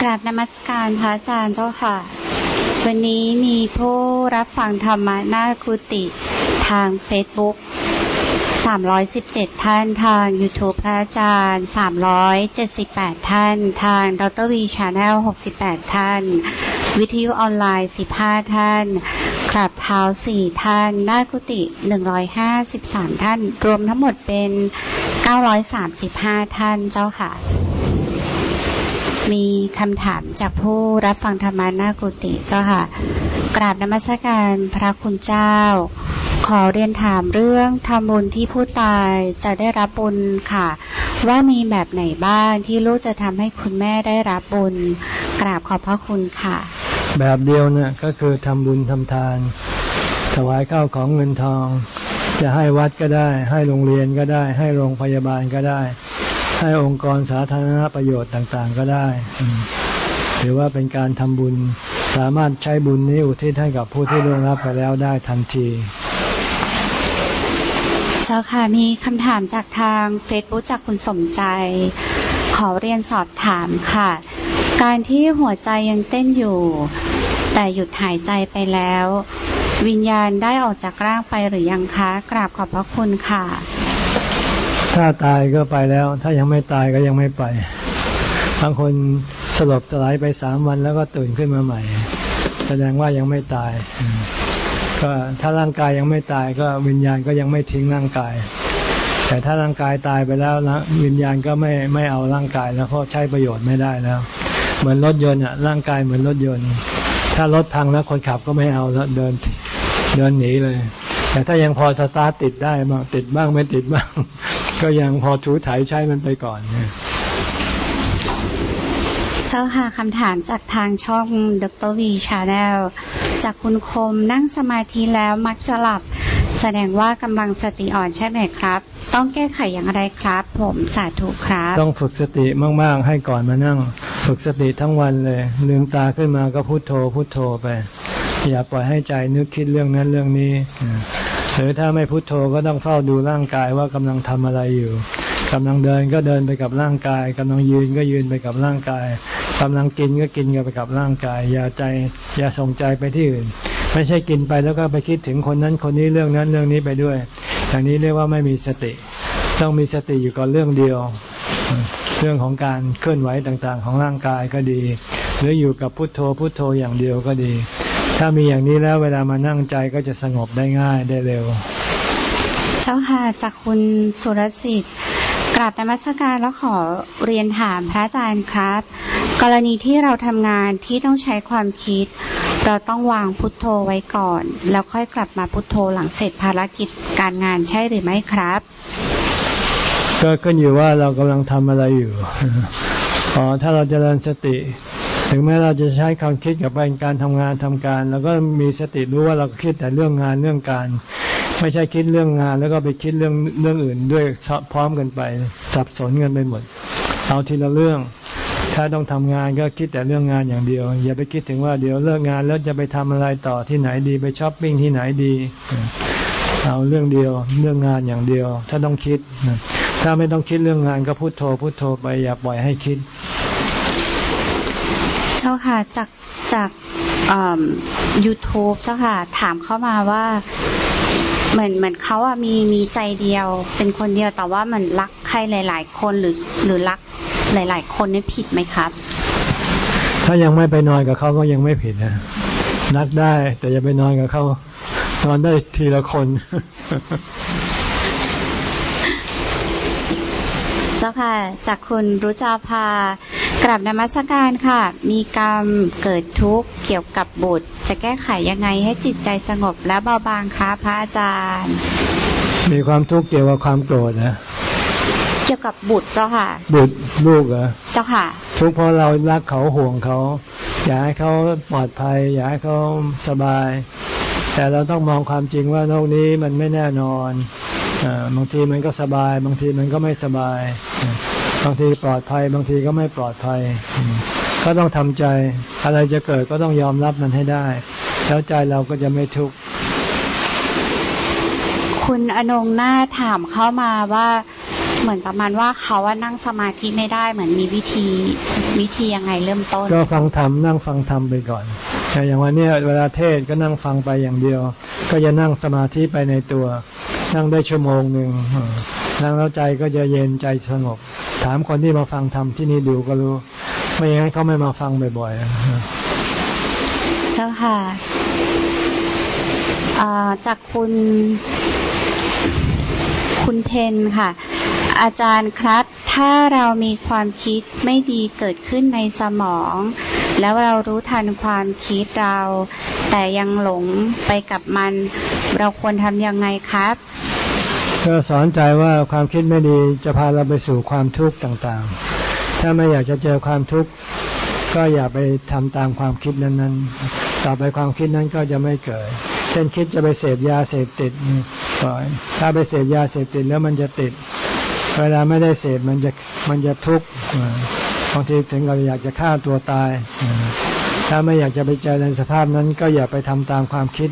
กราบนมัสการพระอาจารย์เจ้าค่ะ วันนี้มีผู้รับฟังธรรมะหน้ากุฏิทางเฟซบุ๊ก 317 ท่านทาง YouTube พระอาจารย์ 378 ท่าน ทางดร.วี channel 68 ท่าน วิทยุออนไลน์ 15 ท่าน Clubhouse 4ท่าน หน้ากุฏิ153 ท่าน รวมทั้งหมดเป็น 935 ท่านเจ้าค่ะ มีคำถามจากผู้รับฟังธรรมานากุติเจ้าค่ะ กราบนมัสการพระคุณเจ้า อเรียนถามเรื่องทำบุญที่ผู้ตายจะได้รับบุญค่ะ ว่ามีแบบไหนบ้างที่ลูกจะทำให้คุณแม่ได้รับบุญ กราบขอบพระคุณค่ะ แบบเดียวเนี่ยก็คือทำบุญทำทาน ถวายข้าวของเงินทอง จะให้วัดก็ได้ ให้โรงเรียนก็ได้ ให้โรงพยาบาลก็ได้ ให้องค์กรสาธารณประโยชน์ต่างๆก็ได้หรือว่าเป็นการทำบุญสามารถใช้บุญนี้อุทิศให้กับผู้ที่ร่วงรับไปแล้วได้ทันที จ้าค่ะ มีคำถามจากทางเฟซบุ๊กจากคุณสมใจ ขอเรียนสอบถามค่ะ การที่หัวใจยังเต้นอยู่ แต่หยุดหายใจไปแล้ว วิญญาณได้ออกจากร่างไปหรือยังคะ กราบขอบพระคุณค่ะ ถ้าตายก็ไปแล้ว ถ้ายังไม่ตายก็ยังไม่ไป บางคนสลบสลายไปสามวันแล้วก็ตื่นขึ้นมาใหม่ แสดงว่ายังไม่ตาย ก็ถ้าร่างกายยังไม่ตายก็วิญญาณก็ยังไม่ทิ้งร่างกาย แต่ถ้าร่างกายตายไปแล้วนะวิญญาณก็ไม่ไม่เอาร่างกายแล้วเพราะใช้ประโยชน์ไม่ได้แล้ว เหมือนรถยนต์อะร่างกายเหมือนรถยนต์ ถ้ารถพังแล้วคนขับก็ไม่เอาแล้วเดินเดินหนีเลย แต่ถ้ายังพอสตาร์ทติดได้บ้างติดบ้างไม่ติดบ้าง ก็ยังพอถูถ่ายใช้มันไปก่อนเจ้าค่ะคำถามจากทางช่องดร.วี channel จากคุณคมนั่งสมาธิแล้วมักจะหลับ แสดงว่ากำลังสติอ่อนใช่ไหมครับ ต้องแก้ไขอย่างไรครับ ผมสาธุครับ ต้องฝึกสติมาก ๆ ให้ก่อนมานั่ง ฝึกสติทั้งวันเลยลืมตาขึ้นมาก็พุโทโธพุโทโธไป อย่าปล่อยให้ใจนึกคิดเรื่องนั้นเรื่องนี้หรือถ้าไม่พุโทโธก็ต้องเฝ้าดูร่างกายว่ากำลังทำอะไรอยู่กำลังเดินก็เดินไปกับร่างกายกำลังยืนก็ยืนไปกับร่างกาย กำลังกินก็กินไปกับร่างกาย อย่าใจอย่าส่งใจไปที่อื่น ไม่ใช่กินไปแล้วก็ไปคิดถึงคนนั้นคนนี้เรื่องนั้นเรื่องนี้ไปด้วย อย่างนี้เรียกว่าไม่มีสติ ต้องมีสติอยู่กับเรื่องเดียว เรื่องของการเคลื่อนไหวต่างๆ ของร่างกายก็ดี หรืออยู่กับพุทโธพุทโธอย่างเดียวก็ดี ถ้ามีอย่างนี้แล้วเวลามานั่งใจก็จะสงบได้ง่ายได้เร็ว เจ้าค่ะจากคุณสุรสิทธิ์ กราบนมัสการแล้วขอเรียนถามพระอาจารย์ครับ กรณีที่เราทำงานที่ต้องใช้ความคิด เราต้องวางพุทโธไว้ก่อน แล้วค่อยกลับมาพุทโธหลังเสร็จภารกิจการงานใช่หรือไม่ครับ ก็ขึ้นอยู่ว่าเรากำลังทำอะไรอยู่อ๋อถ้าเราจเจริญสติ ถึงแม้เราจะใช้ความคิดกับเป็นการทำงานทำการ แล้วก็มีสติรู้ว่าเราคิดแต่เรื่องงานเรื่องการ ไม่ใช่คิดเรื่องงาน แล้วก็ไปคิดเรื่องเรื่องอื่นด้วยพร้อมกันไปสับสนกันไปหมด เอาทีละเรื่อง ถ้าต้องทำงานก็คิดแต่เรื่องงานอย่างเดียว อย่าไปคิดถึงว่าเดี๋ยวเลิกงานแล้วจะไปทำอะไรต่อที่ไหนดีไปช้อปปิ้งที่ไหนดี เอาเรื่องเดียวเรื่องงานอย่างเดียว ถ้าต้องคิด ถ้าไม่ต้องคิดเรื่องงานก็พุโทโธพุโทโธไปอย่าปล่อยให้คิด เจ้าค่ะจากจากยูทูบเจ้าค่ะถามเข้ามาว่า เหมือนเหมือนเขาอะมีมีใจเดียว เป็นคนเดียวแต่ว่ามันรักใครหลาย ๆ คนหรือหรือรักหลาย ๆ คนนี่ผิดไหมครับ ถ้ายังไม่ไปนอนกับเขาก็ยังไม่ผิดนะรักได้ แต่อย่าไปนอนกับเขานอนได้ทีละคน เจ้าค่ะ จากคุณรุจาภา กลับนมัสการค่ะ มีกรรมเกิดทุกข์เกี่ยวกับบุตร จะแก้ไขยังไงให้จิตใจสงบและเบาบางคะพระอาจารย์ มีความทุกข์เกี่ยวกับความโกรธนะเกี่ยวกับบุตรเจ้าค่ะ บุตรลูกเหรอเจ้าค่ะ ทุกข์เพราะเรารักเขาห่วงเขา อยากให้เขาปลอดภัย อยากให้เขาสบาย แต่เราต้องมองความจริงว่าโลกนี้มันไม่แน่นอนบางทีมันก็สบาย บางทีมันก็ไม่สบาย บางทีปลอดภัย บางทีก็ไม่ปลอดภัย ก็ต้องทำใจ อะไรจะเกิดก็ต้องยอมรับมันให้ได้ แล้วใจเราก็จะไม่ทุกข์คุณอนงหน้าถามเข้ามาว่าเหมือนประมาณว่าเขาว่านั่งสมาธิไม่ได้เหมือนมีวิธีวิธียังไงเริ่มต้น ก็ฟังธรรมนั่งฟังธรรมไปก่อนอย่างวันนี้เวลาเทศก็นั่งฟังไปอย่างเดียว ก็จะนั่งสมาธิไปในตัว นั่งได้ชั่วโมงหนึ่งนั่งแล้วใจก็จะเย็นใจสงบ ถามคนที่มาฟังธรรมที่นี่ดูก็รู้ ไม่อย่างนั้นเขาไม่มาฟังบ่อยๆ เจ้าค่ะจากคุณคุณเพนค่ะ อาจารย์ครับ ถ้าเรามีความคิดไม่ดีเกิดขึ้นในสมอง แล้วเรารู้ทันความคิดเรา แต่ยังหลงไปกับมัน เราควรทำยังไงครับ ก็สอนใจว่าความคิดไม่ดีจะพาเราไปสู่ความทุกข์ต่างๆ ถ้าไม่อยากจะเจอความทุกข์ก็อย่าไปทำตามความคิดนั้นๆ ต่อไปความคิดนั้นก็จะไม่เกิด เช่นคิดจะไปเสพยาเสพติดก่อนถ้าไปเสพยาเสพติดแล้วมันจะติด เวลาไม่ได้เสพมันจะมันจะทุกข์บางทีถึงเราอยากจะฆ่าตัวตาย ถ้าไม่อยากจะไปเจอในสภาพนั้น ก็อย่าไปทำตามความคิด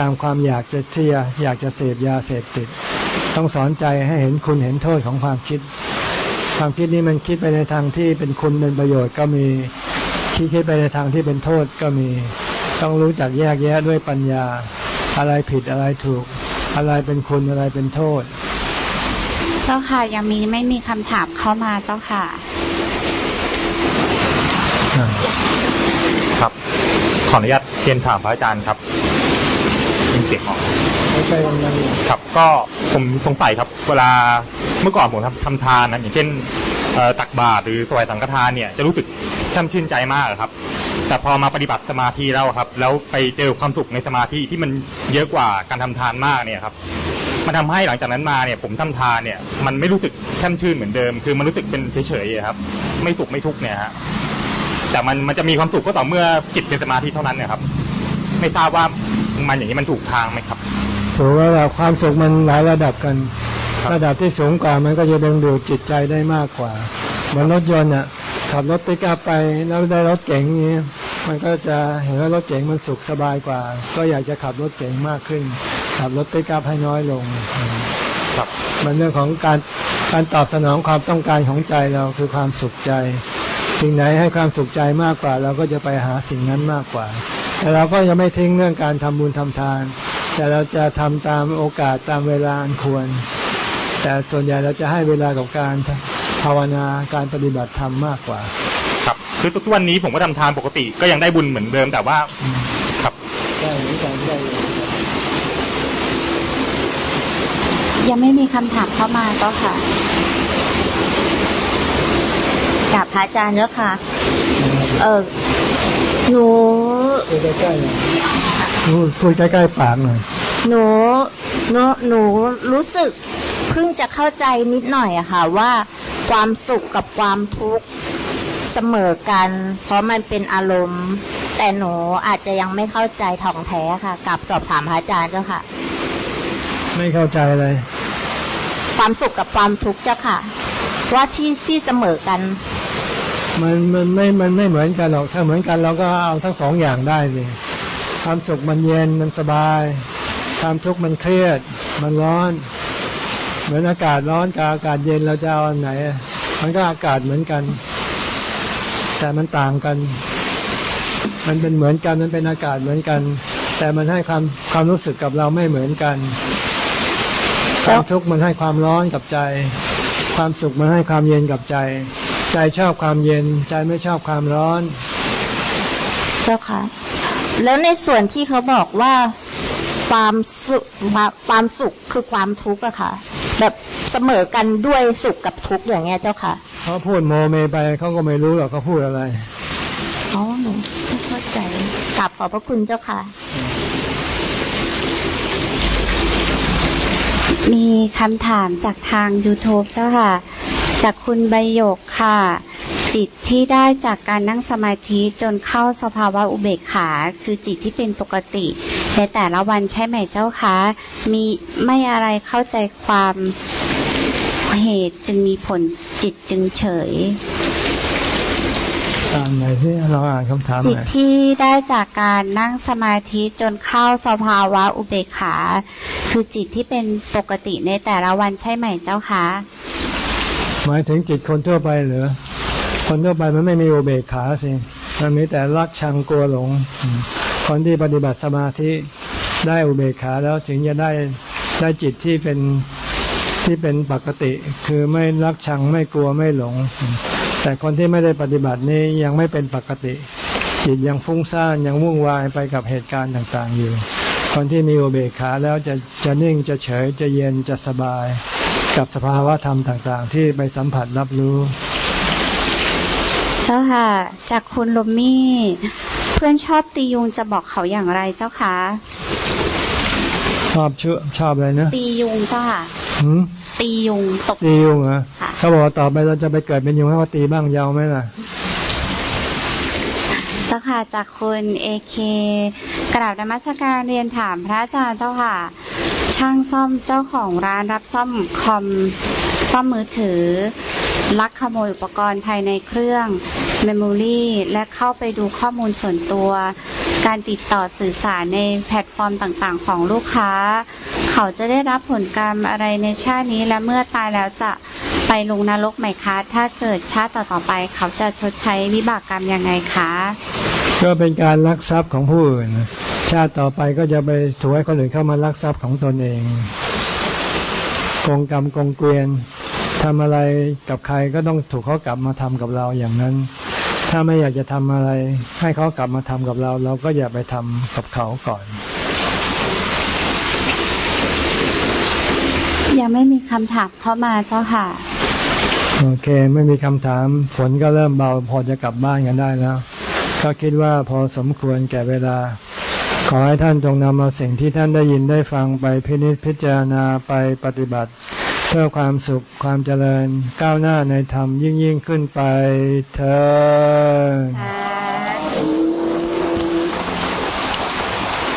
ตามความอยากจะเที่ยอยากจะเสพยาเสพติด ต้องสอนใจให้เห็นคุณเห็นโทษของความคิด ความคิดนี้มันคิดไปในทางที่เป็นคุณเป็นประโยชน์ก็มีคิดคิดไปในทางที่เป็นโทษก็มี ต้องรู้จักแยกแยะด้วยปัญญา อะไรผิดอะไรถูก อะไรเป็นคุณอะไรเป็นโทษ เจ้าค่ะยังมีไม่มีคำถามเข้ามาเจ้าค่ะ ครับขออนุญาตเรียนถามพระอาจารย์ครับมี เสียงออกครับก็ผมสงสัยครับ เวลาเมื่อก่อนผมทำทำทานนะอย่างเช่นตักบาตรหรือสวายสังฆทานเนี่ยจะรู้สึกช่ำชื่นใจมากครับ แต่พอมาปฏิบัติสมาธิแล้วครับ แล้วไปเจอความสุขในสมาธิที่มันเยอะกว่าการทำทานมากเนี่ยครับมันทำให้หลังจากนั้นมาเนี่ย ผมทำทานเนี่ย มันไม่รู้สึกช่ำชื่นเหมือนเดิม คือมันรู้สึกเป็นเฉยๆครับ ไม่สุขไม่ทุกข์เนี่ยฮะแต่มันมันจะมีความสุขก็ต่อเมื่อจิตเป็นสมาธิเท่านั้นเนี่ยครับ ไม่ทราบว่ามันอย่างนี้มันถูกทางไหมครับถูกว่าความสุขมันหลายระดับกัน ระดับที่สูงกว่ามันก็จะดึงดูดจิตใจได้มากกว่าเหมือนรถยนต์อะขับรถไปกลับไปแล้วได้รถเก๋งนี้มันก็จะเห็นว่ารถเก๋งมันสุขสบายกว่า ก็อยากจะขับรถเก๋งมากขึ้น ขับรถไปกลับให้น้อยลงครับมันเรื่องของการการตอบสนองความต้องการของใจเราคือความสุขใจ สิ่งไหนให้ความสุขใจมากกว่า เราก็จะไปหาสิ่งนั้นมากกว่า แต่เราก็จะไม่ทิ้งเรื่องการทำบุญทำทาน แต่เราจะทำตามโอกาสตามเวลาอันควร แต่ส่วนใหญ่เราจะให้เวลากับการภาวนาการปฏิบัติธรรมมากกว่า ครับ คือทุกวันนี้ผมก็ทำทานปกติก็ยังได้บุญเหมือนเดิมแต่ว่าครับได้เหมือนกันได้ยังไม่มีคำถามเข้ามาก็ค่ะกับพระอาจารย์เนาะค่ะ เออหนู พูดใกล้ๆหน่อยพูดใกล้ๆปากหน่อยหนูหนูหนูรู้สึกเพิ่งจะเข้าใจนิดหน่อยอะค่ะ ว่าความสุขกับความทุกข์เสมอกัน เพราะมันเป็นอารมณ์ แต่หนูอาจจะยังไม่เข้าใจท่องแท้ค่ะกับสอบถามพระอาจารย์เจ้าค่ะ ไม่เข้าใจเลยความสุขกับความทุกข์เจ้าค่ะ ว่าที่ที่เสมอกัน มันมันไม่มันไม่เหมือนกันหรอกถ้าเหมือนกันเราก็เอาทั้งสองอย่างได้สิความสุขมันเย็นมันสบาย ความทุกข์มันเครียด มันร้อน เหมือนอากาศร้อนกับอากาศเย็นเราจะเอาอันไหน มันก็อากาศเหมือนกัน แต่มันต่างกัน มันเป็นเหมือนกันมันเป็นอากาศเหมือนกัน แต่มันให้ความความรู้สึกกับเราไม่เหมือนกัน ความทุกข์มันให้ความร้อนกับใจ ความสุขมันให้ความเย็นกับใจ ใจชอบความเย็น ใจไม่ชอบความร้อน เจ้าค่ะ แล้วในส่วนที่เขาบอกว่าความสุขความสุขคือความทุกข์อะค่ะ แบบเสมอกันด้วยสุขกับทุกข์อย่างเงี้ยเจ้าค่ะเขาพูดโมเมไปเขาก็ไม่รู้หรอกเขาพูดอะไรอ๋อหนูไม่เข้าใจกลับขอบพระคุณเจ้าค่ะ มีคำถามจากทาง YouTube เจ้าค่ะ จากคุณใบหยกค่ะ จิตที่ได้จากการนั่งสมาธิจนเข้าสภาวะอุเบกขา คือจิตที่เป็นปกติในแต่ละวันใช่ไหมเจ้าคะมีไม่อะไรเข้าใจความเหตุจึงมีผลจิตจึงเฉยอ่านไหนที่เราอ่านคำถามจิตที่ได้จากการนั่งสมาธิจนเข้าสภาวะอุเบกขา คือจิตที่เป็นปกติในแต่ละวันใช่ไหมเจ้าคะห มายถึงจิตคนทั่วไปหรือคนทั่วไปมันไม่มีอุเบกขาสิมันมีแต่รักชังกลัวหลง คนที่ปฏิบัติสมาธิได้อุเบกขาแล้วถึงจะได้ได้จิตที่เป็นที่เป็นปกติ คือไม่รักชังไม่กลัวไม่หลง แต่คนที่ไม่ได้ปฏิบัตินี้ยังไม่เป็นปกติ จิตยังฟุ้งซ่านยังวุ่นวายไปกับเหตุการณ์ต่างๆอยู่คนที่มีอุเบกขาแล้วจะจะนิ่งจะเฉยจะเย็นจะสบาย กับสภาวะธรรมต่างๆ ที่ไปสัมผัสรับรู้ เจ้าค่ะ จากคุณลมมี่ เพื่อนชอบตียุงจะบอกเขาอย่างไรเจ้าคะชอบชื่อชอบอะไรนะตียุงเจ้าค่ะตียุงตบตียุงเหรอเขาบอกต่อไปเราจะไปเกิดเป็นยุงให้เขาตีบ้างยาวไหมล่ะเจ้า ค่ะจากคุณเอเคกราบนมัสการเรียนถามพระอาจารย์เจ้าค่ะ ช่างซ่อมเจ้าของร้านรับซ่อมคอมซ่อมมือถือ ลักขโมยอุปกรณ์ภายในเครื่องเมมโมรีและเข้าไปดูข้อมูลส่วนตัว การติดต่อสื่อสารในแพลตฟอร์มต่างๆ ของลูกค้า เขาจะได้รับผลกรรมอะไรในชาตินี้และเมื่อตายแล้วจะไปลงนรกไหมคะ ถ้าเกิดชาติต่อๆไป เขาจะชดใช้วิบากกรรมยังไงคะ ก็เป็นการลักทรัพย์ของผู้อื่น ชาติต่อไปก็จะไปถูกให้คนอื่นเข้ามาลักทรัพย์ของตนเองกงกรรมกงเกวียนทำอะไรกับใครก็ต้องถูกเขากลับมาทำกับเราอย่างนั้น ถ้าไม่อยากจะทำอะไร ให้เขากลับมาทำกับเรา เราก็อย่าไปทำกับเขาก่อน ยังไม่มีคำถามเข้ามาเจ้าค่ะ โอเค ไม่มีคำถาม ฝนก็เริ่มเบา พอจะกลับบ้านกันได้แล้ว ก็คิดว่าพอสมควรแก่เวลา ขอให้ท่านจงนำเอาสิ่งที่ท่านได้ยินได้ฟังไปพินิจพิจารณาไปปฏิบัติ เพื่อความสุขความเจริญก้าวหน้าในธรรมยิ่งยิ่งขึ้นไปเธอ